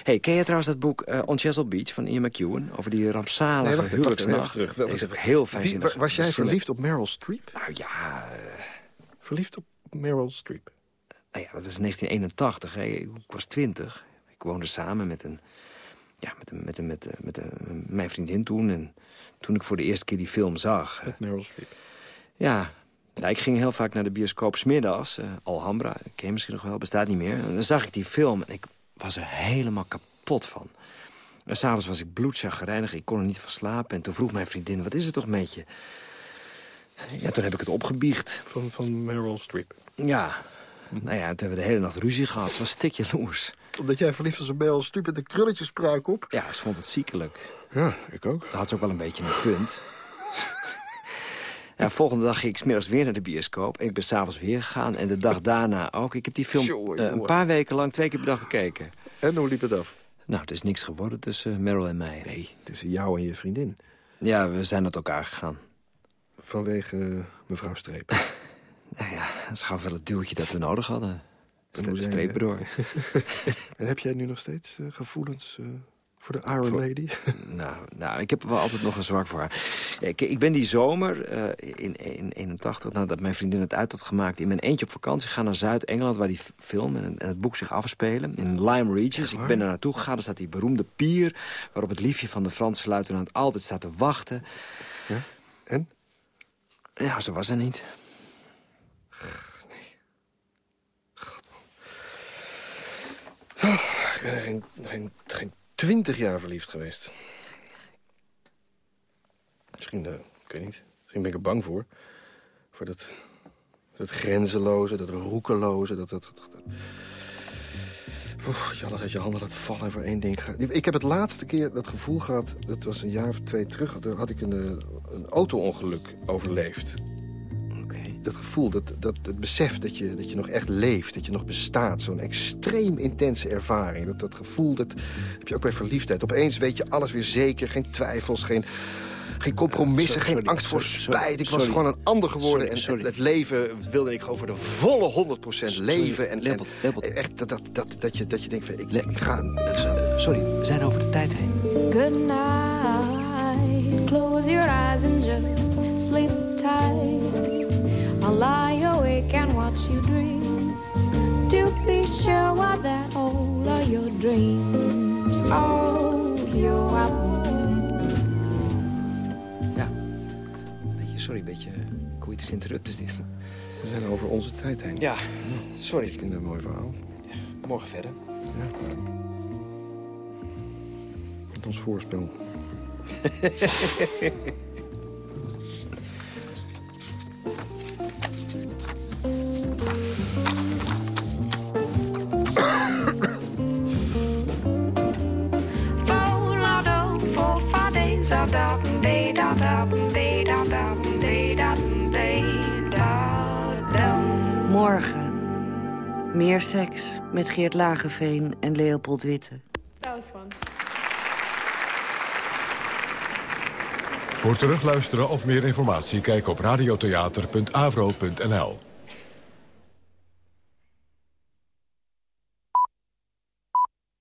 Hey, ken je trouwens dat boek eh, On Chesil Beach van Ian McEwan? Over die rampzalige Nee, huwelijksnacht. terug. Deze is ook heel fijn. Wie, wa- was jij verliefd op Meryl Streep? Nou ja, Verliefd op Meryl Streep? nou ja, dat is 1981. Hè. Ik was 20. Ik woonde samen met een... Ja, met, met, met, met mijn vriendin toen. En toen ik voor de eerste keer die film zag... eh, Met Meryl Streep. Ja, nou, ik ging heel vaak naar de bioscoop smiddags. eh, Alhambra, ken je misschien nog wel, bestaat niet meer. En dan zag ik die film en ik was er helemaal kapot van. En s'avonds was ik bloedzaggerijnig, ik kon er niet van slapen. En toen vroeg mijn vriendin, wat is het toch met je? Ja, toen heb ik het opgebiecht. Van, van Meryl Streep. Ja, nou ja, toen hebben we de hele nacht ruzie gehad. Ze was stik jaloers. Omdat jij verliefd was op Meryl Streep met een krulletjespruik op? Ja, ze vond het ziekelijk. Ja, ik ook. Dat had ze ook wel een beetje een punt. Ja, volgende dag ging ik smiddags weer naar de bioscoop. En ik ben s'avonds weer gegaan. En de dag daarna ook. Ik heb die film eh, een paar weken lang twee keer per dag bekeken. En hoe liep het af? Nou, het is niks geworden tussen eh, Meryl en mij. Nee, tussen jou en je vriendin. Ja, we zijn uit elkaar gegaan. Vanwege eh, mevrouw Streep. Nou ja, ze gaf wel het duwtje dat we nodig hadden. En Stre hoe zijn strepen je- door. en heb jij nu nog steeds eh, gevoelens eh, voor de Iron Voor- Lady? nou, nou, ik heb wel altijd nog een zwak voor haar. Ik, ik ben die zomer eh, in, in 81, nadat mijn vriendin het uit had gemaakt... in mijn eentje op vakantie gegaan naar Zuid-Engeland... waar die film en, en het boek zich afspelen, in Lyme Regis. Ik ben er naartoe gegaan, daar staat die beroemde pier... waarop het liefje van de Franse luitenant altijd staat te wachten. Ja? En? Ja, zo was er niet. Ik ben geen, geen, geen twintig jaar verliefd geweest. Misschien, eh, ik weet niet. Misschien ben ik er bang voor. Voor dat, dat grenzeloze, dat roekeloze, dat... dat, dat, dat- je alles uit je handen laat vallen en voor één ding gaat. Ik heb het laatste keer dat gevoel gehad, dat was een jaar of twee terug... toen had ik een, eh, een auto-ongeluk overleefd. Dat gevoel, dat, dat, het besef dat je, dat je nog echt leeft, dat je nog bestaat. Zo'n extreem intense ervaring. Dat, dat gevoel, dat heb je ook bij verliefdheid. Opeens weet je alles weer zeker, geen twijfels, geen, geen compromissen, Sorry, geen angst voor sorry, spijt. Ik was gewoon een ander geworden. Sorry, en. Het, het leven wilde ik gewoon voor de volle 100% leven. En, en Leopold, Leopold. echt dat, dat, dat, dat, je, dat je denkt, van, ik, ik ga... Sorry, we zijn over de tijd heen. Good night. Close your eyes and just sleep tight. I'll lie awake and watch you dream. To be sure what that all of your dreams. Oh, you Ja. Beetje, sorry, een beetje coitus interruptus dit. We zijn over onze tijd heen. Ja, sorry. Ik vind het een mooi verhaal. Morgen verder. Ja. met ons voorspel. Morgen. Meer seks met Geert Lageveen en Leopold Witte. Dat was fun. Voor terugluisteren of meer informatie kijk op radiotheater.avro.nl.